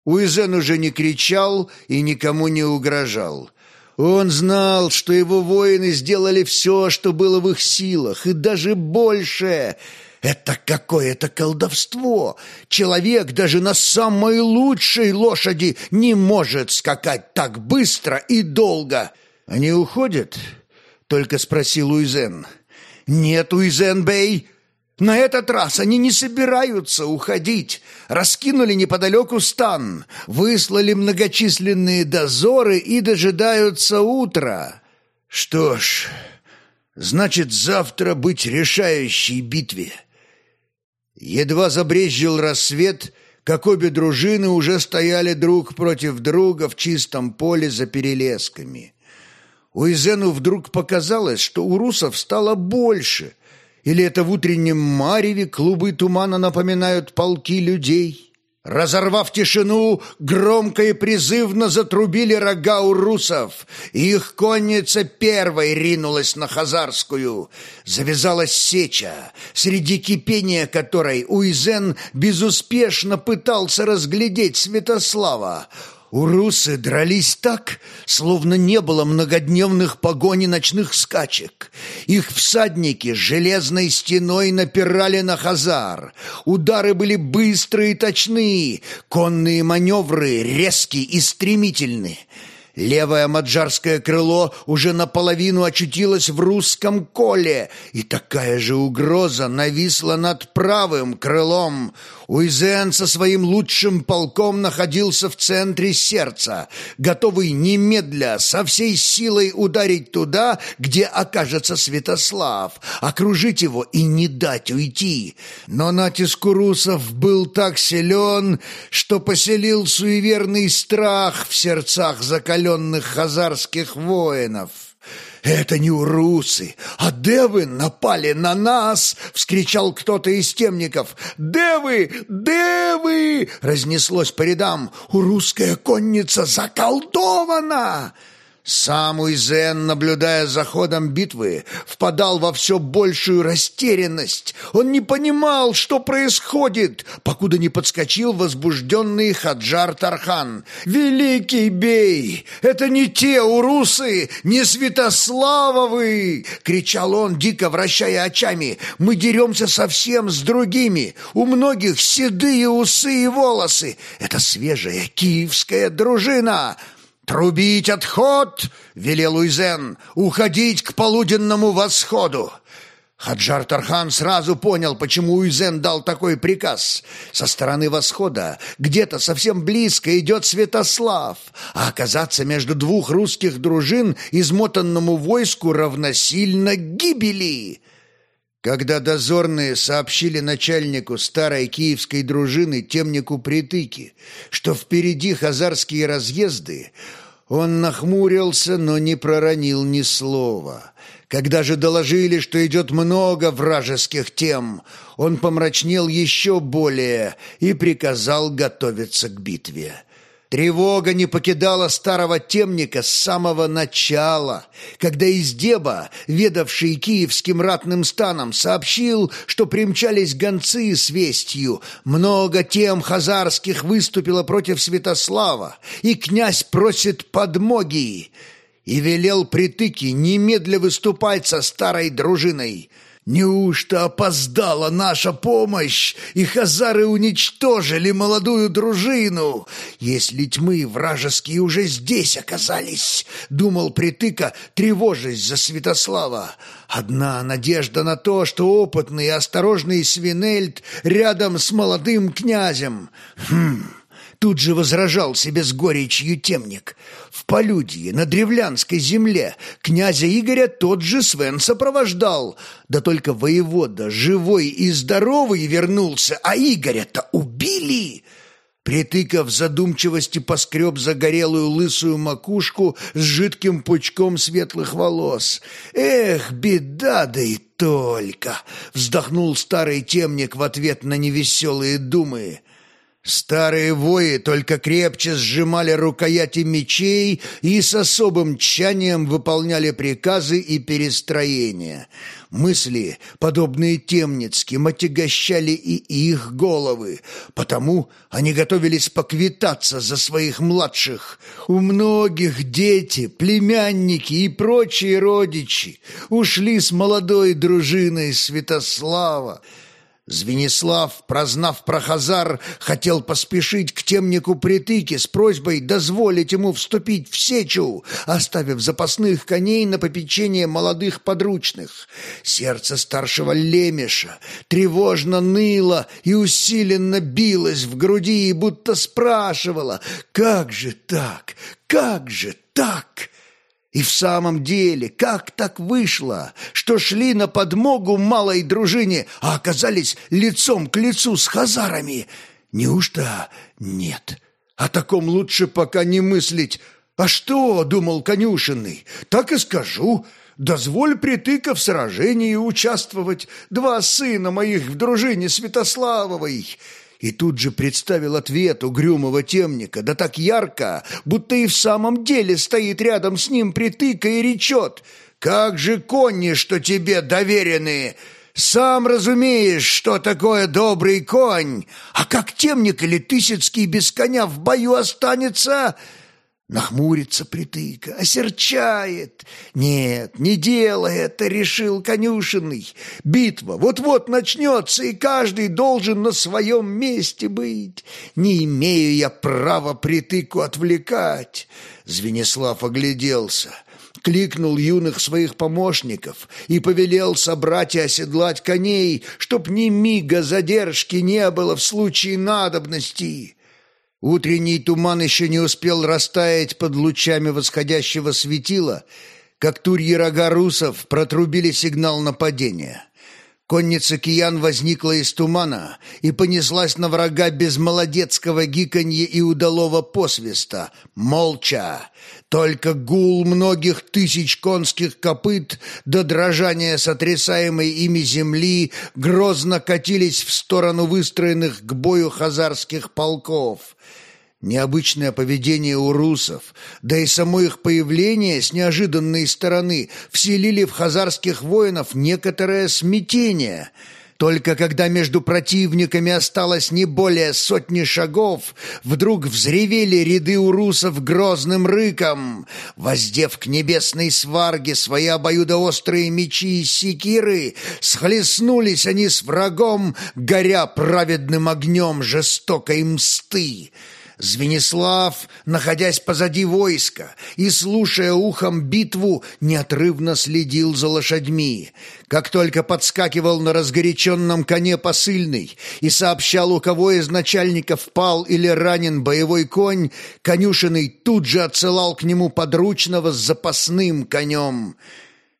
Уизен уже не кричал и никому не угрожал. Он знал, что его воины сделали все, что было в их силах, и даже больше — это какое-то колдовство. Человек даже на самой лучшей лошади не может скакать так быстро и долго. Они уходят? Только спросил Уизен. Нет, Уизен Бей. На этот раз они не собираются уходить. Раскинули неподалеку стан, выслали многочисленные дозоры и дожидаются утра. Что ж, значит, завтра быть решающей битве. Едва забрезжил рассвет, как обе дружины уже стояли друг против друга в чистом поле за перелесками. Уизену вдруг показалось, что у русов стало больше, или это в утреннем мареве клубы тумана напоминают полки людей. Разорвав тишину, громко и призывно затрубили рога у русов. Их конница первой ринулась на Хазарскую. Завязалась сеча, среди кипения которой Уизен безуспешно пытался разглядеть Святослава. Урусы дрались так, словно не было многодневных погони ночных скачек. Их всадники железной стеной напирали на Хазар. Удары были быстрые и точные, конные маневры резкие и стремительные. Левое маджарское крыло уже наполовину очутилось в русском коле, и такая же угроза нависла над правым крылом. Уизен со своим лучшим полком находился в центре сердца, готовый немедля со всей силой ударить туда, где окажется Святослав, окружить его и не дать уйти. Но натиск русов был так силен, что поселил суеверный страх в сердцах закаленных хазарских воинов. «Это не урусы, а девы напали на нас!» — вскричал кто-то из темников. «Девы! Девы!» — разнеслось по рядам. «Урусская конница заколдована!» Сам Уизен, наблюдая за ходом битвы, впадал во все большую растерянность. Он не понимал, что происходит, покуда не подскочил возбужденный Хаджар Тархан. «Великий бей! Это не те урусы, не Святославовы!» — кричал он, дико вращая очами. «Мы деремся совсем с другими. У многих седые усы и волосы. Это свежая киевская дружина!» «Трубить отход!» — велел Уизен. «Уходить к полуденному восходу!» Хаджар Тархан сразу понял, почему Уизен дал такой приказ. Со стороны восхода где-то совсем близко идет Святослав, а оказаться между двух русских дружин измотанному войску равносильно гибели. Когда дозорные сообщили начальнику старой киевской дружины темнику Притыки, что впереди хазарские разъезды, он нахмурился, но не проронил ни слова. Когда же доложили, что идет много вражеских тем, он помрачнел еще более и приказал готовиться к битве. Тревога не покидала старого темника с самого начала, когда из Деба, ведавший киевским ратным станом, сообщил, что примчались гонцы с вестью. Много тем хазарских выступило против Святослава, и князь просит подмоги. И велел притыки немедля выступать со старой дружиной — Неужто опоздала наша помощь, и хазары уничтожили молодую дружину? Если тьмы вражеские уже здесь оказались, думал Притыка, тревожась за Святослава. Одна надежда на то, что опытный и осторожный Свинельд рядом с молодым князем. Хм... Тут же возражал себе с горечью темник. В Полюдье, на древлянской земле, князя Игоря тот же Свен сопровождал. Да только воевода живой и здоровый вернулся, а Игоря-то убили!» Притыкав задумчивости поскреб загорелую лысую макушку с жидким пучком светлых волос. «Эх, беда да и только!» — вздохнул старый темник в ответ на невеселые думы. Старые вои только крепче сжимали рукояти мечей и с особым тщанием выполняли приказы и перестроения. Мысли, подобные темницким, отягощали и их головы, потому они готовились поквитаться за своих младших. У многих дети, племянники и прочие родичи ушли с молодой дружиной Святослава, Звенислав, прознав про Хазар, хотел поспешить к темнику притыки с просьбой дозволить ему вступить в сечу, оставив запасных коней на попечение молодых подручных. Сердце старшего лемеша тревожно ныло и усиленно билось в груди, и будто спрашивало «Как же так? Как же так?» И в самом деле, как так вышло, что шли на подмогу малой дружине, а оказались лицом к лицу с хазарами? Неужто нет? О таком лучше пока не мыслить. А что, думал конюшенный, так и скажу. Дозволь притыка в сражении участвовать. Два сына моих в дружине Святославовой и тут же представил ответ угрюмого темника, да так ярко, будто и в самом деле стоит рядом с ним притыка и речет. «Как же кони, что тебе доверены!» Сам разумеешь, что такое добрый конь, а как темник или Тысяцкий без коня в бою останется, Нахмурится притыка, осерчает. Нет, не делай это, решил конюшенный. Битва вот-вот начнется, и каждый должен на своем месте быть. Не имею я права притыку отвлекать. Звенислав огляделся кликнул юных своих помощников и повелел собрать и оседлать коней, чтоб ни мига задержки не было в случае надобности. Утренний туман еще не успел растаять под лучами восходящего светила, как турьи рога русов протрубили сигнал нападения. Конница киян возникла из тумана и понеслась на врага без молодецкого гиканья и удалого посвиста, молча. Только гул многих тысяч конских копыт до дрожания сотрясаемой ими земли грозно катились в сторону выстроенных к бою хазарских полков. Необычное поведение у русов, да и само их появление с неожиданной стороны вселили в хазарских воинов некоторое смятение. Только когда между противниками осталось не более сотни шагов, вдруг взревели ряды у русов грозным рыком. Воздев к небесной сварге свои обоюдоострые мечи и секиры, схлестнулись они с врагом, горя праведным огнем жестокой мсты. Звенислав, находясь позади войска и слушая ухом битву, неотрывно следил за лошадьми. Как только подскакивал на разгоряченном коне посыльный и сообщал, у кого из начальников пал или ранен боевой конь, конюшенный тут же отсылал к нему подручного с запасным конем —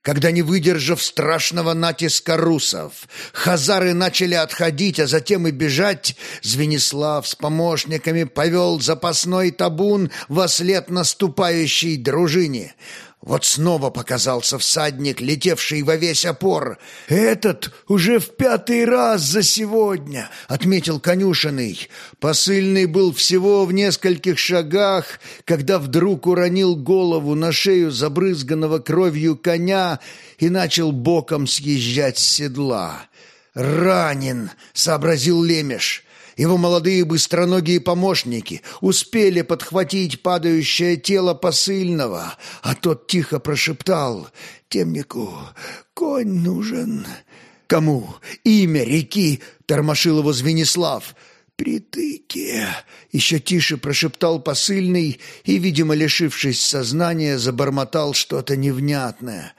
когда, не выдержав страшного натиска русов, хазары начали отходить, а затем и бежать, Звенислав с помощниками повел запасной табун во след наступающей дружине — вот снова показался всадник, летевший во весь опор. «Этот уже в пятый раз за сегодня», — отметил конюшенный. Посыльный был всего в нескольких шагах, когда вдруг уронил голову на шею забрызганного кровью коня и начал боком съезжать с седла. «Ранен», — сообразил Лемеш. Его молодые быстроногие помощники успели подхватить падающее тело посыльного, а тот тихо прошептал «Темнику конь нужен». «Кому? Имя реки?» — тормошил его Звенислав. «Притыки!» — еще тише прошептал посыльный и, видимо, лишившись сознания, забормотал что-то невнятное.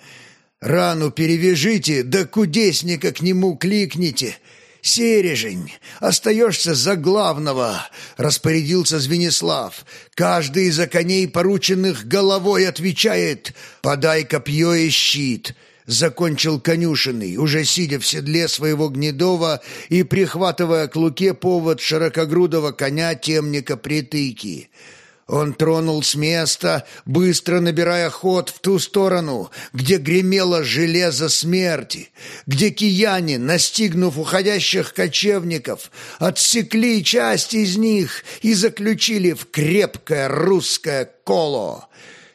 «Рану перевяжите, да кудесника к нему кликните!» «Сережень, остаешься за главного!» — распорядился Звенислав. «Каждый из коней, порученных головой, отвечает «подай копье и щит». Закончил конюшенный, уже сидя в седле своего гнедова и прихватывая к луке повод широкогрудого коня темника притыки. Он тронул с места, быстро набирая ход в ту сторону, где гремело железо смерти, где кияне, настигнув уходящих кочевников, отсекли часть из них и заключили в крепкое русское коло.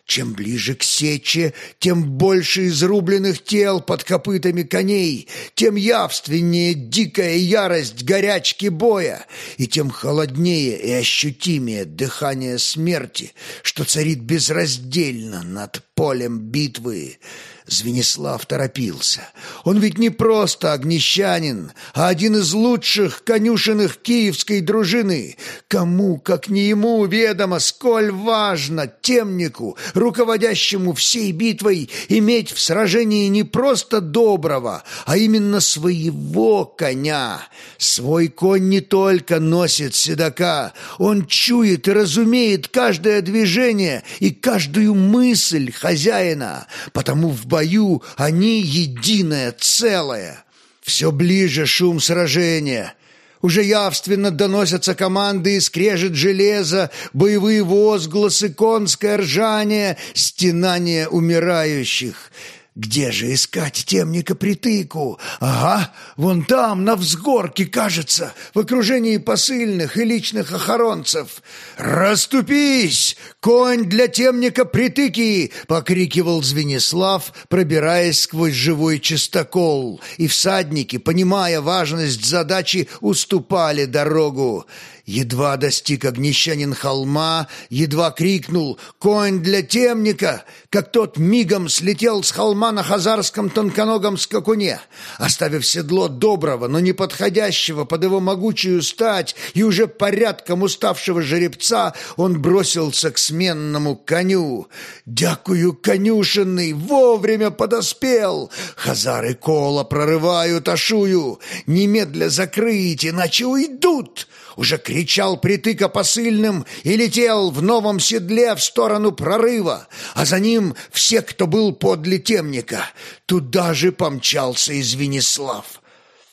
Чем ближе к сече, тем больше изрубленных тел под копытами коней, тем явственнее дикая ярость горячки боя, и тем холоднее и ощутимее дыхание смерти, что царит безраздельно над полем битвы. Звенислав торопился. Он ведь не просто огнещанин, а один из лучших конюшенных киевской дружины. Кому, как не ему, ведомо, сколь важно темнику, руководящему всей битвой, иметь в сражении не просто доброго, а именно своего коня. Свой конь не только носит седока, он чует и разумеет каждое движение и каждую мысль хозяина, потому в бою они единое целое. Все ближе шум сражения. Уже явственно доносятся команды и скрежет железа, боевые возгласы, конское ржание, стенание умирающих. Где же искать темника притыку? Ага, вон там, на взгорке, кажется, в окружении посыльных и личных охоронцев. «Раступись! Конь для темника притыки!» — покрикивал Звенислав, пробираясь сквозь живой чистокол. И всадники, понимая важность задачи, уступали дорогу. Едва достиг огнещанин холма, едва крикнул «Конь для темника!», как тот мигом слетел с холма на хазарском тонконогом скакуне, оставив седло доброго, но не подходящего под его могучую стать и уже порядком уставшего жеребца, он бросился к сменному коню. «Дякую, конюшенный, вовремя подоспел! Хазары кола прорывают ашую! Немедля закрыть, иначе уйдут!» Уже кричал притыка посыльным и летел в новом седле в сторону прорыва, а за ним все, кто был подле темника. Туда же помчался и Звенислав.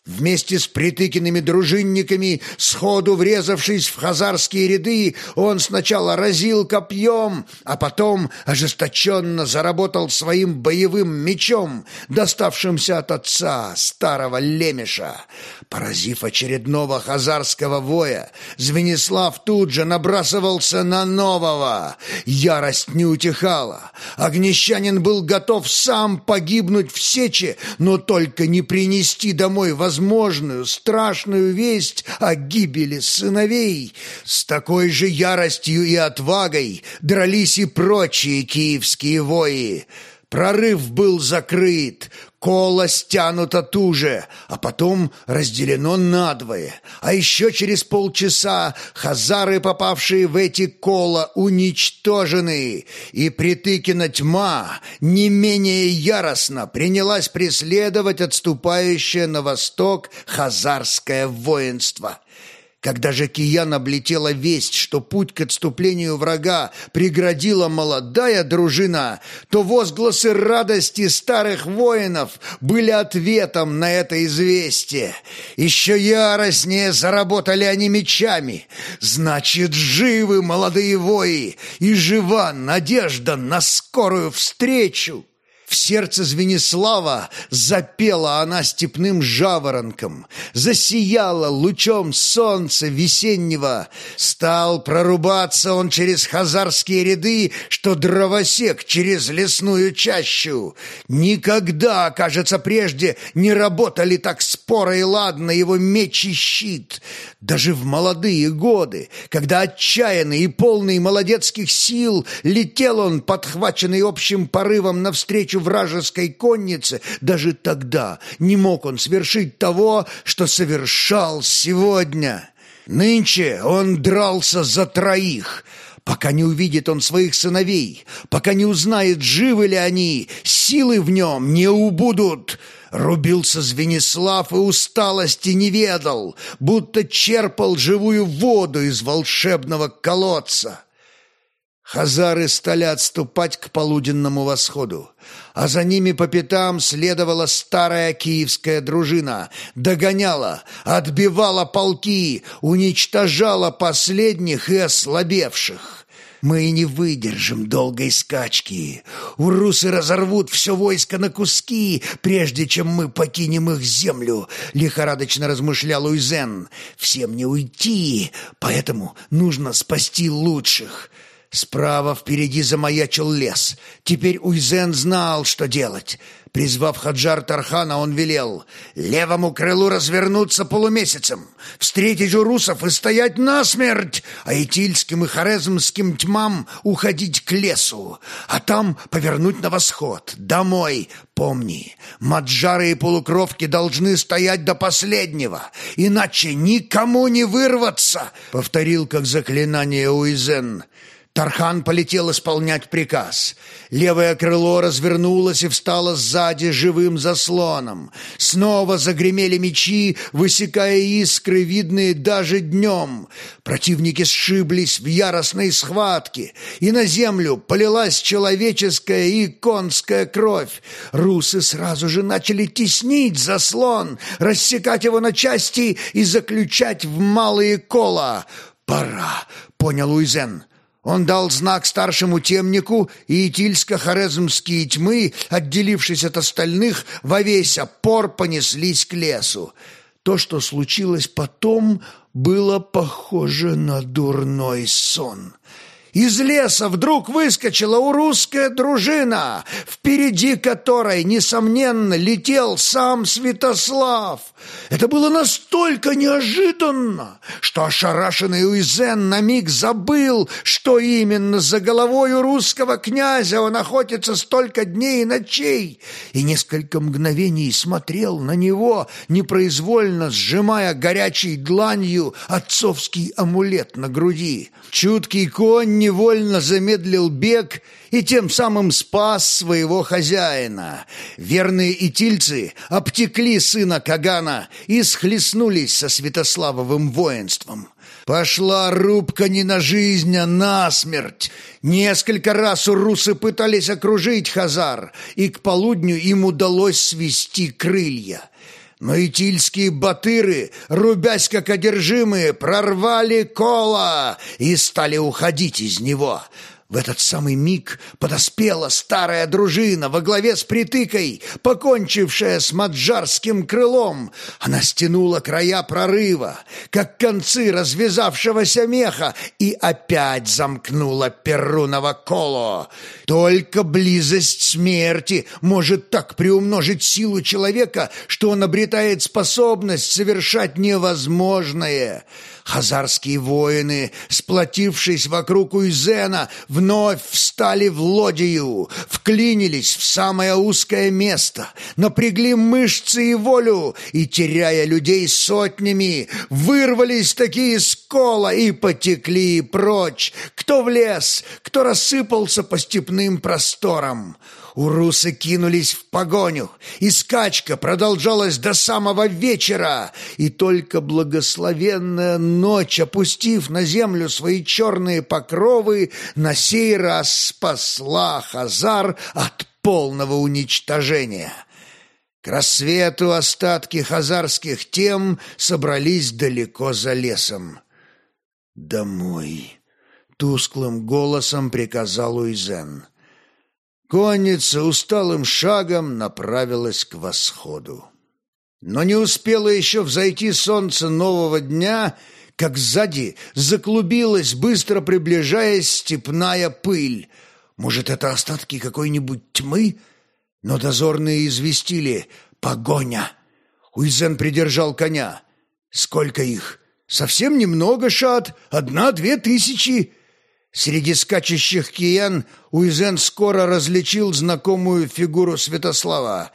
Вместе с Притыкиными дружинниками, сходу врезавшись в хазарские ряды, он сначала разил копьем, а потом ожесточенно заработал своим боевым мечом, доставшимся от отца, старого лемеша. Поразив очередного хазарского воя, Звенислав тут же набрасывался на нового. Ярость не утихала. Огнещанин был готов сам погибнуть в сече, но только не принести домой возможность невозможную, страшную весть о гибели сыновей. С такой же яростью и отвагой дрались и прочие киевские вои. Прорыв был закрыт, коло стянуто туже, а потом разделено надвое. А еще через полчаса хазары, попавшие в эти кола, уничтожены, и Притыкина тьма не менее яростно принялась преследовать отступающее на восток хазарское воинство. Когда же Киян облетела весть, что путь к отступлению врага преградила молодая дружина, то возгласы радости старых воинов были ответом на это известие. Еще яростнее заработали они мечами. Значит, живы молодые вои, и жива надежда на скорую встречу. В сердце Звенислава запела она степным жаворонком, засияла лучом солнца весеннего. Стал прорубаться он через хазарские ряды, что дровосек через лесную чащу. Никогда, кажется, прежде не работали так споро и ладно его меч и щит. Даже в молодые годы, когда отчаянный и полный молодецких сил летел он, подхваченный общим порывом навстречу вражеской коннице, даже тогда не мог он свершить того, что совершал сегодня. Нынче он дрался за троих, пока не увидит он своих сыновей, пока не узнает, живы ли они, силы в нем не убудут. Рубился Звенислав и усталости не ведал, будто черпал живую воду из волшебного колодца. Хазары стали отступать к полуденному восходу, а за ними по пятам следовала старая киевская дружина, догоняла, отбивала полки, уничтожала последних и ослабевших. Мы не выдержим долгой скачки. Урусы разорвут все войско на куски, прежде чем мы покинем их землю, — лихорадочно размышлял Уйзен. Всем не уйти, поэтому нужно спасти лучших. Справа впереди замаячил лес. Теперь Уйзен знал, что делать. Призвав Хаджар Тархана, он велел левому крылу развернуться полумесяцем, встретить урусов и стоять насмерть, а итильским и хорезмским тьмам уходить к лесу, а там повернуть на восход, домой. Помни, маджары и полукровки должны стоять до последнего, иначе никому не вырваться, — повторил как заклинание Уизен. Тархан полетел исполнять приказ. Левое крыло развернулось и встало сзади живым заслоном. Снова загремели мечи, высекая искры, видные даже днем. Противники сшиблись в яростной схватке, и на землю полилась человеческая и конская кровь. Русы сразу же начали теснить заслон, рассекать его на части и заключать в малые кола. «Пора», — понял Уизен. Он дал знак старшему темнику, и итильско-хорезмские тьмы, отделившись от остальных, во весь опор понеслись к лесу. То, что случилось потом, было похоже на дурной сон. Из леса вдруг выскочила урусская дружина, впереди которой, несомненно, летел сам Святослав. Это было настолько неожиданно, что ошарашенный Уизен на миг забыл, что именно за головой у русского князя он охотится столько дней и ночей, и несколько мгновений смотрел на него, непроизвольно сжимая горячей дланью отцовский амулет на груди. Чуткий конь невольно замедлил бег и тем самым спас своего хозяина. Верные итильцы обтекли сына Кагана и схлестнулись со Святославовым воинством. Пошла рубка не на жизнь, а на смерть. Несколько раз урусы пытались окружить Хазар, и к полудню им удалось свести крылья. Но итильские батыры, рубясь как одержимые, прорвали кола и стали уходить из него. В этот самый миг подоспела старая дружина во главе с притыкой, покончившая с маджарским крылом. Она стянула края прорыва, как концы развязавшегося меха, и опять замкнула Перунова коло. Только близость смерти может так приумножить силу человека, что он обретает способность совершать невозможное. Хазарские воины, сплотившись вокруг Уйзена, вновь встали в лодию, вклинились в самое узкое место, напрягли мышцы и волю и, теряя людей сотнями, вырвались такие из кола и потекли прочь, кто в лес, кто рассыпался по степным просторам. Урусы кинулись в погоню, и скачка продолжалась до самого вечера, и только благословенная ночь, опустив на землю свои черные покровы, на сей раз спасла Хазар от полного уничтожения. К рассвету остатки хазарских тем собрались далеко за лесом. «Домой!» — тусклым голосом приказал Уизен. Конница усталым шагом направилась к восходу. Но не успело еще взойти солнце нового дня, как сзади заклубилась, быстро приближаясь, степная пыль. Может, это остатки какой-нибудь тьмы? Но дозорные известили «Погоня!» Уизен придержал коня. «Сколько их?» «Совсем немного, Шат. Одна-две тысячи». Среди скачущих киян Уизен скоро различил знакомую фигуру Святослава.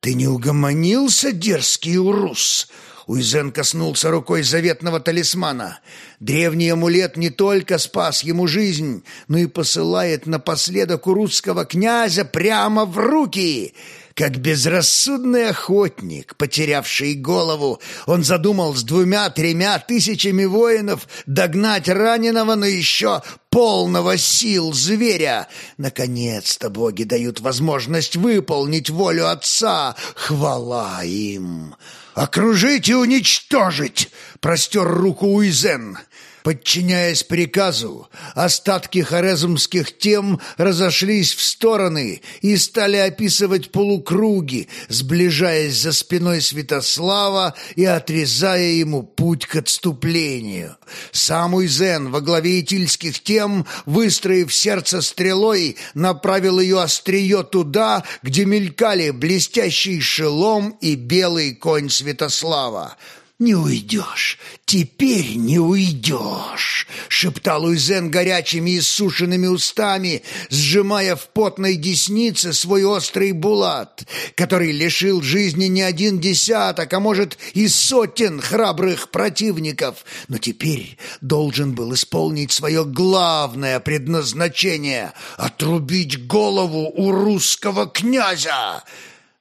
«Ты не угомонился, дерзкий урус?» Уизен коснулся рукой заветного талисмана. Древний амулет не только спас ему жизнь, но и посылает напоследок урусского князя прямо в руки — как безрассудный охотник, потерявший голову, он задумал с двумя-тремя тысячами воинов догнать раненого, но еще полного сил зверя. Наконец-то боги дают возможность выполнить волю отца. Хвала им! «Окружить и уничтожить!» — простер руку Уизен. Подчиняясь приказу, остатки хорезмских тем разошлись в стороны и стали описывать полукруги, сближаясь за спиной Святослава и отрезая ему путь к отступлению. Сам Уйзен во главе итильских тем, выстроив сердце стрелой, направил ее острие туда, где мелькали блестящий шелом и белый конь Святослава. «Не уйдешь, теперь не уйдешь», — шептал Уизен горячими и сушеными устами, сжимая в потной деснице свой острый булат, который лишил жизни не один десяток, а может и сотен храбрых противников, но теперь должен был исполнить свое главное предназначение — отрубить голову у русского князя.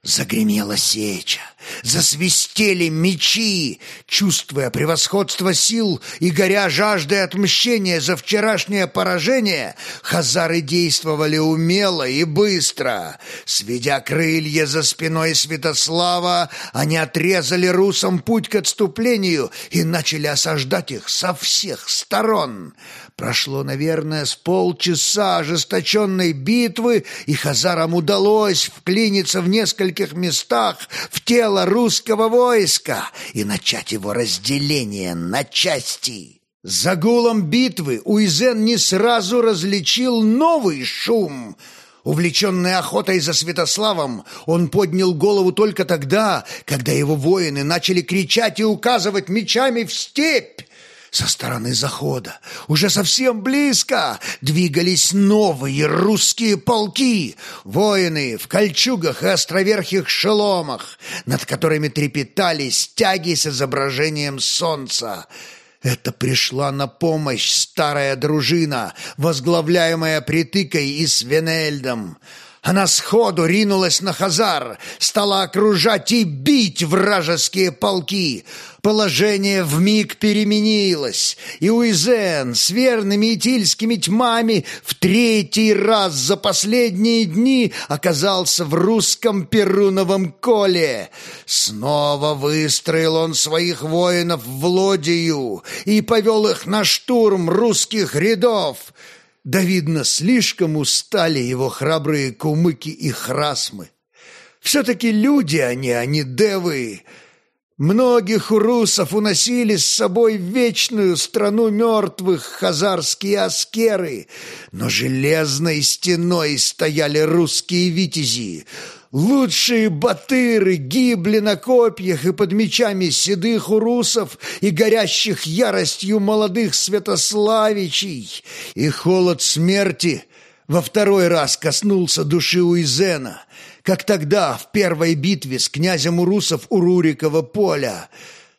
Загремела сеча, засвистели мечи, чувствуя превосходство сил и горя жаждой отмщения за вчерашнее поражение, хазары действовали умело и быстро. Сведя крылья за спиной Святослава, они отрезали русам путь к отступлению и начали осаждать их со всех сторон. Прошло, наверное, с полчаса ожесточенной битвы, и хазарам удалось вклиниться в нескольких местах в тело русского войска и начать его разделение на части. За гулом битвы Уизен не сразу различил новый шум. Увлеченный охотой за Святославом, он поднял голову только тогда, когда его воины начали кричать и указывать мечами в степь. Со стороны захода, уже совсем близко, двигались новые русские полки, воины в кольчугах и островерхих шеломах, над которыми трепетали стяги с изображением солнца. Это пришла на помощь старая дружина, возглавляемая Притыкой и Свенельдом. Она сходу ринулась на Хазар, стала окружать и бить вражеские полки. Положение вмиг переменилось, и Уизен с верными итильскими тьмами в третий раз за последние дни оказался в русском Перуновом коле. Снова выстроил он своих воинов в Лодию и повел их на штурм русских рядов. Да, видно, слишком устали его храбрые кумыки и храсмы. Все-таки люди они, а не девы. Многих урусов уносили с собой в вечную страну мертвых хазарские аскеры, но железной стеной стояли русские витязи, Лучшие батыры гибли на копьях и под мечами седых урусов и горящих яростью молодых святославичей, и холод смерти во второй раз коснулся души Уизена, как тогда в первой битве с князем урусов у Рурикова поля.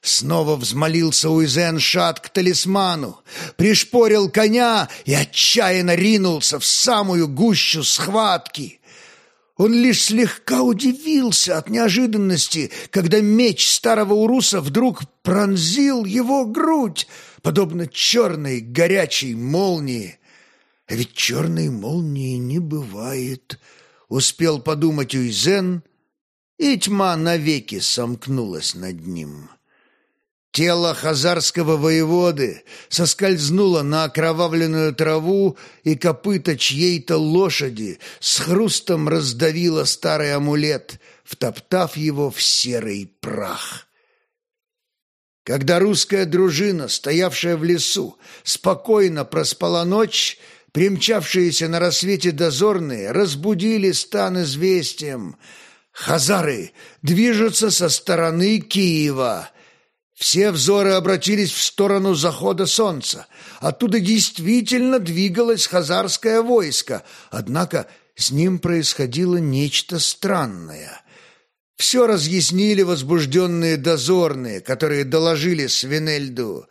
Снова взмолился Уизен шат к талисману, пришпорил коня и отчаянно ринулся в самую гущу схватки — он лишь слегка удивился от неожиданности, когда меч старого уруса вдруг пронзил его грудь, подобно черной горячей молнии. А ведь черной молнии не бывает, успел подумать Уизен, и тьма навеки сомкнулась над ним. Тело хазарского воеводы соскользнуло на окровавленную траву, и копыта чьей-то лошади с хрустом раздавило старый амулет, втоптав его в серый прах. Когда русская дружина, стоявшая в лесу, спокойно проспала ночь, примчавшиеся на рассвете дозорные разбудили стан известием. Хазары движутся со стороны Киева — все взоры обратились в сторону захода солнца. Оттуда действительно двигалось хазарское войско, однако с ним происходило нечто странное. Все разъяснили возбужденные дозорные, которые доложили Свинельду.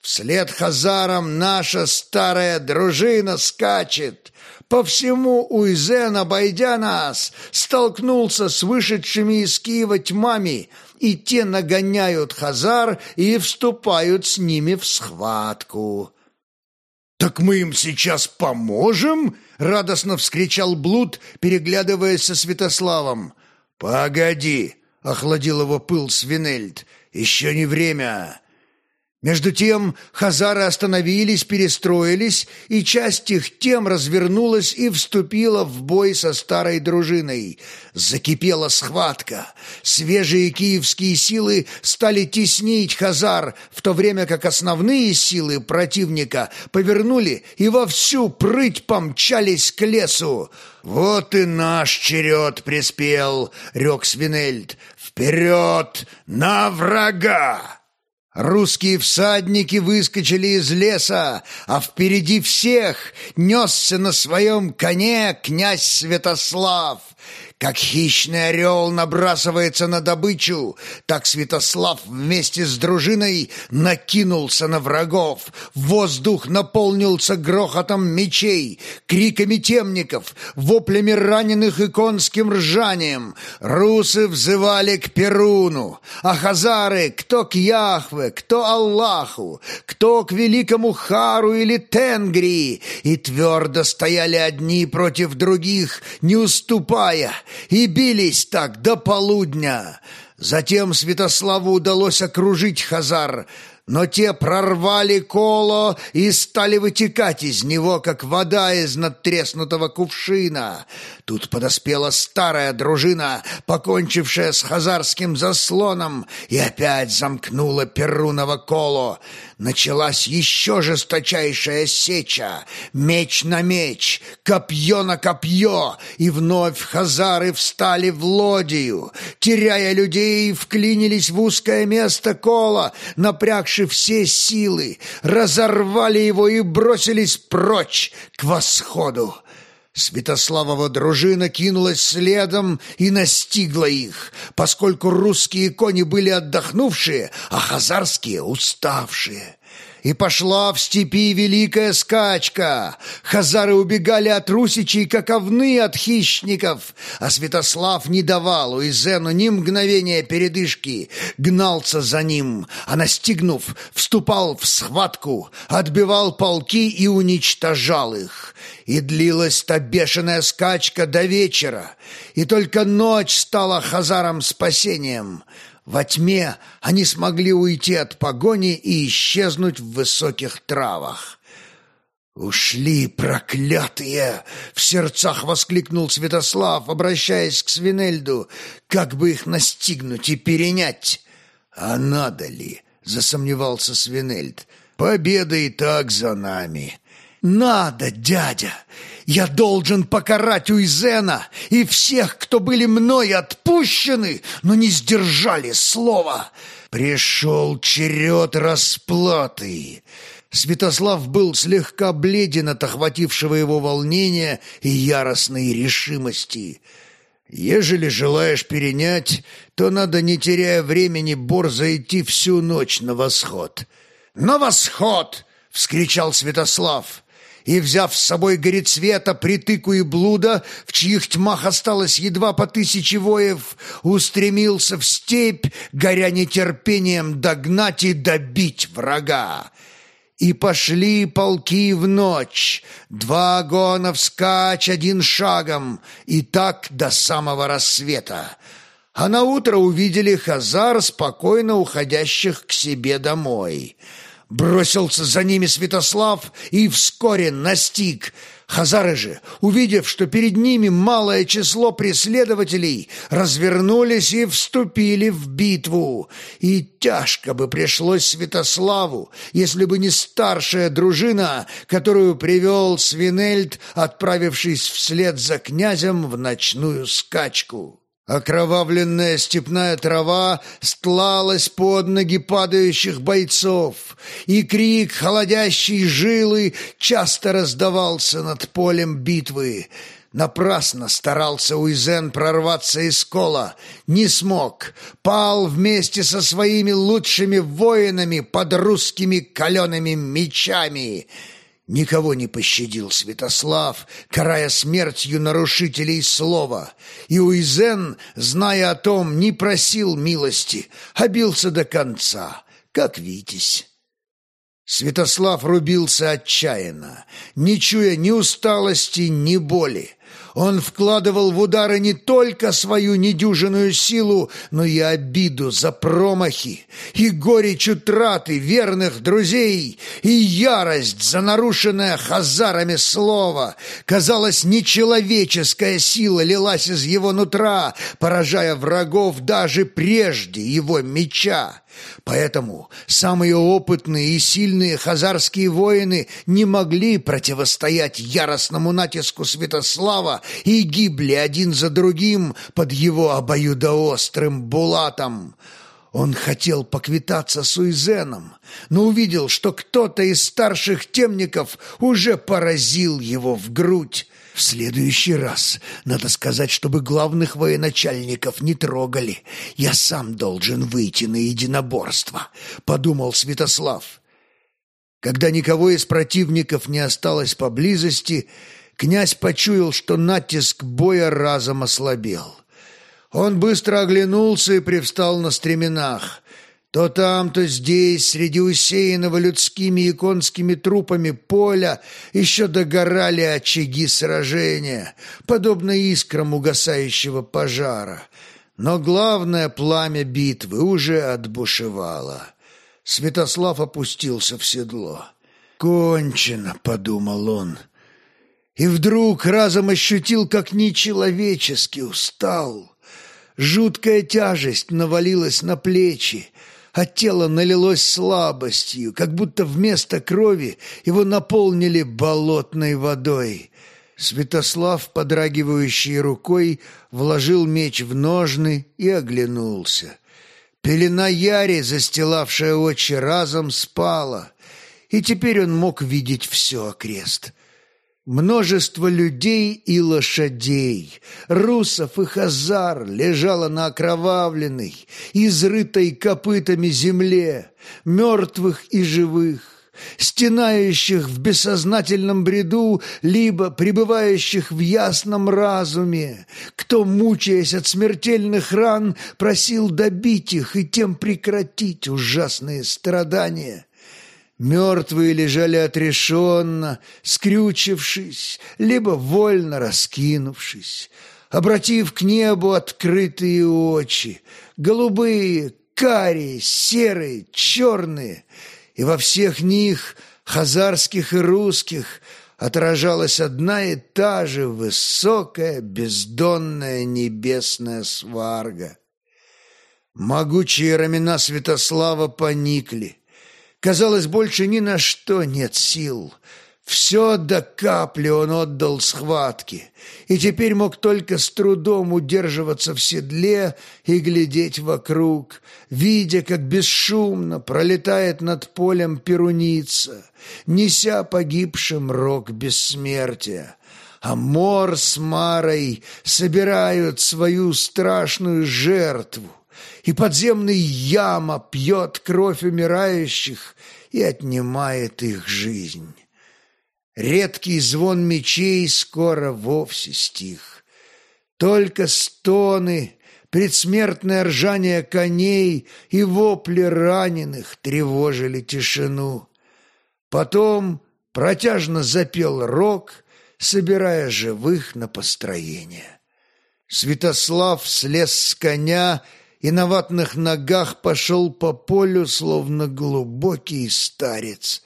«Вслед хазарам наша старая дружина скачет!» По всему Уизен, обойдя нас, столкнулся с вышедшими из Киева тьмами – и те нагоняют хазар и вступают с ними в схватку. «Так мы им сейчас поможем?» — радостно вскричал Блуд, переглядываясь со Святославом. «Погоди!» — охладил его пыл Свинельд. «Еще не время. Между тем хазары остановились, перестроились, и часть их тем развернулась и вступила в бой со старой дружиной. Закипела схватка. Свежие киевские силы стали теснить хазар, в то время как основные силы противника повернули и во всю прыть помчались к лесу. «Вот и наш черед приспел!» — рек Свинельд. «Вперед на врага!» Русские всадники выскочили из леса, а впереди всех несся на своем коне князь Святослав. Как хищный орел набрасывается на добычу, так Святослав вместе с дружиной накинулся на врагов. Воздух наполнился грохотом мечей, криками темников, воплями раненых и конским ржанием. Русы взывали к Перуну, а хазары кто к Яхве, кто Аллаху, кто к великому Хару или Тенгрии, и твердо стояли одни против других, не уступая, и бились так до полудня. Затем Святославу удалось окружить Хазар, но те прорвали коло и стали вытекать из него, как вода из надтреснутого кувшина. Тут подоспела старая дружина, покончившая с хазарским заслоном, и опять замкнула Перуново коло. Началась еще жесточайшая сеча, меч на меч, копье на копье, и вновь хазары встали в лодию. Теряя людей, вклинились в узкое место кола, напрягши все силы, разорвали его и бросились прочь к восходу. Святославова дружина кинулась следом и настигла их, поскольку русские кони были отдохнувшие, а хазарские уставшие. И пошла в степи великая скачка. Хазары убегали от русичей, как овны от хищников, а Святослав не давал Уизену ни мгновения передышки, гнался за ним, а настигнув, вступал в схватку, отбивал полки и уничтожал их. И длилась та бешеная скачка до вечера, и только ночь стала хазарам спасением — во тьме они смогли уйти от погони и исчезнуть в высоких травах. «Ушли, проклятые!» — в сердцах воскликнул Святослав, обращаясь к Свинельду. «Как бы их настигнуть и перенять?» «А надо ли?» — засомневался Свинельд. «Победа и так за нами». «Надо, дядя! Я должен покарать Уизена и всех, кто были мной отпущены, но не сдержали слова. Пришел черед расплаты. Святослав был слегка бледен от охватившего его волнения и яростной решимости. «Ежели желаешь перенять, то надо, не теряя времени, борзо идти всю ночь на восход». «На восход!» — вскричал Святослав и, взяв с собой горецвета, притыку и блуда, в чьих тьмах осталось едва по тысяче воев, устремился в степь, горя нетерпением догнать и добить врага. И пошли полки в ночь, два гона вскачь один шагом, и так до самого рассвета. А на утро увидели хазар, спокойно уходящих к себе домой — Бросился за ними Святослав и вскоре настиг. Хазары же, увидев, что перед ними малое число преследователей, развернулись и вступили в битву. И тяжко бы пришлось Святославу, если бы не старшая дружина, которую привел Свинельд, отправившись вслед за князем в ночную скачку. Окровавленная степная трава стлалась под ноги падающих бойцов, и крик холодящей жилы часто раздавался над полем битвы. Напрасно старался Уизен прорваться из кола. Не смог. Пал вместе со своими лучшими воинами под русскими калеными мечами. Никого не пощадил Святослав, карая смертью нарушителей слова. И Уизен, зная о том, не просил милости, а до конца, как Витязь. Святослав рубился отчаянно, не чуя ни усталости, ни боли. Он вкладывал в удары не только свою недюжинную силу, но и обиду за промахи, и горечь утраты верных друзей, и ярость за нарушенное хазарами слово. Казалось, нечеловеческая сила лилась из его нутра, поражая врагов даже прежде его меча. Поэтому самые опытные и сильные хазарские воины не могли противостоять яростному натиску Святослава и гибли один за другим под его обоюдоострым булатом. Он хотел поквитаться с Уизеном, но увидел, что кто-то из старших темников уже поразил его в грудь. В следующий раз надо сказать, чтобы главных военачальников не трогали. Я сам должен выйти на единоборство, подумал Святослав. Когда никого из противников не осталось поблизости, князь почуял, что натиск боя разом ослабел. Он быстро оглянулся и привстал на стременах. То там, то здесь, среди усеянного людскими и конскими трупами поля, еще догорали очаги сражения, подобно искрам угасающего пожара. Но главное пламя битвы уже отбушевало. Святослав опустился в седло. «Кончено», — подумал он. И вдруг разом ощутил, как нечеловечески устал. Жуткая тяжесть навалилась на плечи, а тело налилось слабостью, как будто вместо крови его наполнили болотной водой. Святослав, подрагивающей рукой, вложил меч в ножны и оглянулся. Пелена яри, застилавшая очи, разом спала, и теперь он мог видеть все окрест. Множество людей и лошадей, русов и хазар лежало на окровавленной, изрытой копытами земле, мертвых и живых, стенающих в бессознательном бреду, либо пребывающих в ясном разуме, кто, мучаясь от смертельных ран, просил добить их и тем прекратить ужасные страдания. Мертвые лежали отрешенно, скрючившись, либо вольно раскинувшись, обратив к небу открытые очи, голубые, карие, серые, черные, и во всех них, хазарских и русских, отражалась одна и та же высокая, бездонная небесная сварга. Могучие рамена Святослава поникли, Казалось, больше ни на что нет сил. Все до капли он отдал схватке, и теперь мог только с трудом удерживаться в седле и глядеть вокруг, видя, как бесшумно пролетает над полем перуница, неся погибшим рог бессмертия. А Мор с Марой собирают свою страшную жертву, и подземный яма пьет кровь умирающих и отнимает их жизнь. Редкий звон мечей скоро вовсе стих. Только стоны, предсмертное ржание коней и вопли раненых тревожили тишину. Потом протяжно запел рог, собирая живых на построение. Святослав слез с коня и на ватных ногах пошел по полю, словно глубокий старец.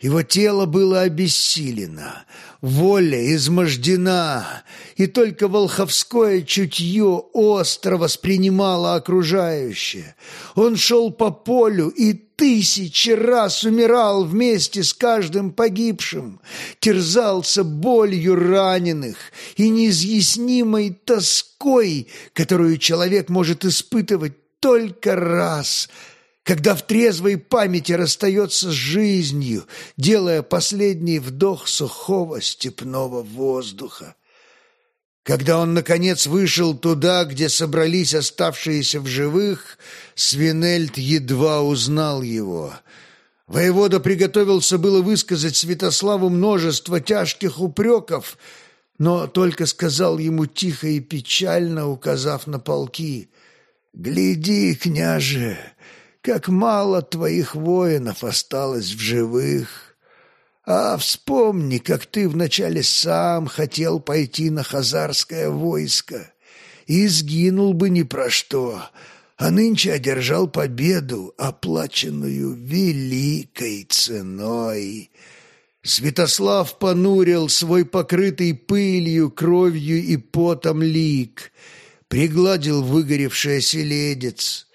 Его тело было обессилено, воля измождена, и только волховское чутье остро воспринимало окружающее. Он шел по полю и тысячи раз умирал вместе с каждым погибшим, терзался болью раненых и неизъяснимой тоской, которую человек может испытывать только раз – когда в трезвой памяти расстается с жизнью, делая последний вдох сухого степного воздуха. Когда он, наконец, вышел туда, где собрались оставшиеся в живых, Свинельд едва узнал его. Воевода приготовился было высказать Святославу множество тяжких упреков, но только сказал ему тихо и печально, указав на полки, «Гляди, княже, как мало твоих воинов осталось в живых. А вспомни, как ты вначале сам хотел пойти на хазарское войско и сгинул бы ни про что, а нынче одержал победу, оплаченную великой ценой». Святослав понурил свой покрытый пылью, кровью и потом лик, пригладил выгоревший оселедец,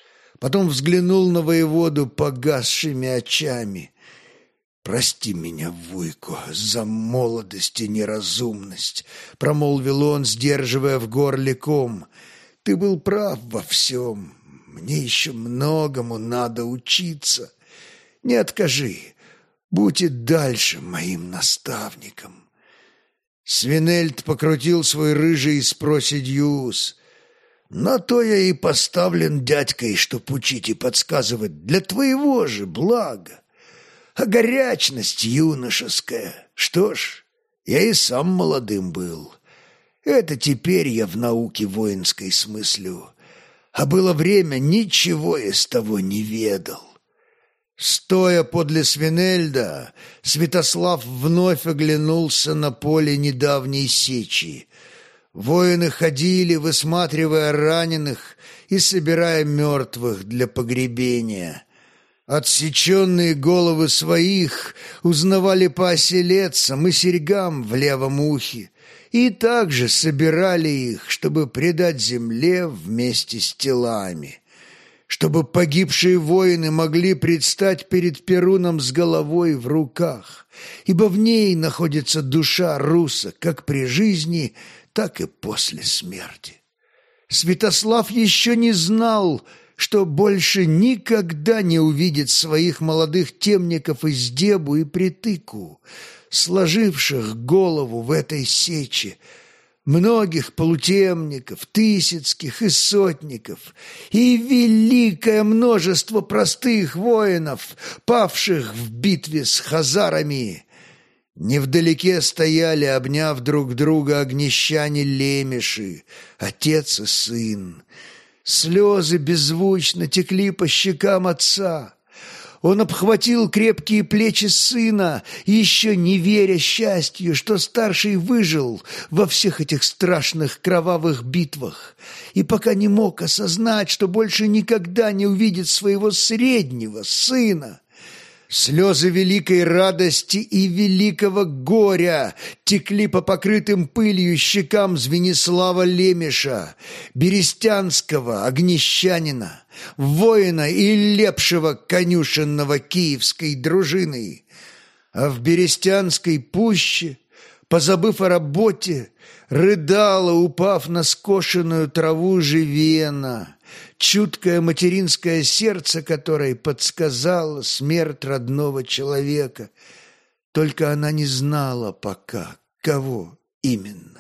Потом взглянул на воеводу погасшими очами. «Прости меня, Вуйко, за молодость и неразумность», — промолвил он, сдерживая в горле ком. «Ты был прав во всем. Мне еще многому надо учиться. Не откажи, будь и дальше моим наставником». Свинельд покрутил свой рыжий с проседью ус. На то я и поставлен дядькой, чтоб учить и подсказывать для твоего же блага. А горячность юношеская, что ж, я и сам молодым был. Это теперь я в науке воинской смыслю. А было время, ничего из того не ведал. Стоя подле Свинельда, Святослав вновь оглянулся на поле недавней сечи — Воины ходили, высматривая раненых и собирая мертвых для погребения. Отсеченные головы своих узнавали по оселедцам и серьгам в левом ухе, и также собирали их, чтобы предать земле вместе с телами, чтобы погибшие воины могли предстать перед Перуном с головой в руках, ибо в ней находится душа руса как при жизни, так и после смерти. Святослав еще не знал, что больше никогда не увидит своих молодых темников из Дебу и Притыку, сложивших голову в этой сече, многих полутемников, тысяцких и сотников, и великое множество простых воинов, павших в битве с хазарами. Невдалеке стояли, обняв друг друга, огнещане-лемеши, отец и сын, Слезы беззвучно текли по щекам отца. Он обхватил крепкие плечи сына, еще не веря счастью, что старший выжил во всех этих страшных кровавых битвах, и пока не мог осознать, что больше никогда не увидит своего среднего сына. Слезы великой радости и великого горя текли по покрытым пылью щекам Звенислава Лемеша, берестянского огнещанина, воина и лепшего конюшенного киевской дружины. А в берестянской пуще, позабыв о работе, рыдала, упав на скошенную траву живена, чуткое материнское сердце которой подсказало смерть родного человека. Только она не знала пока, кого именно.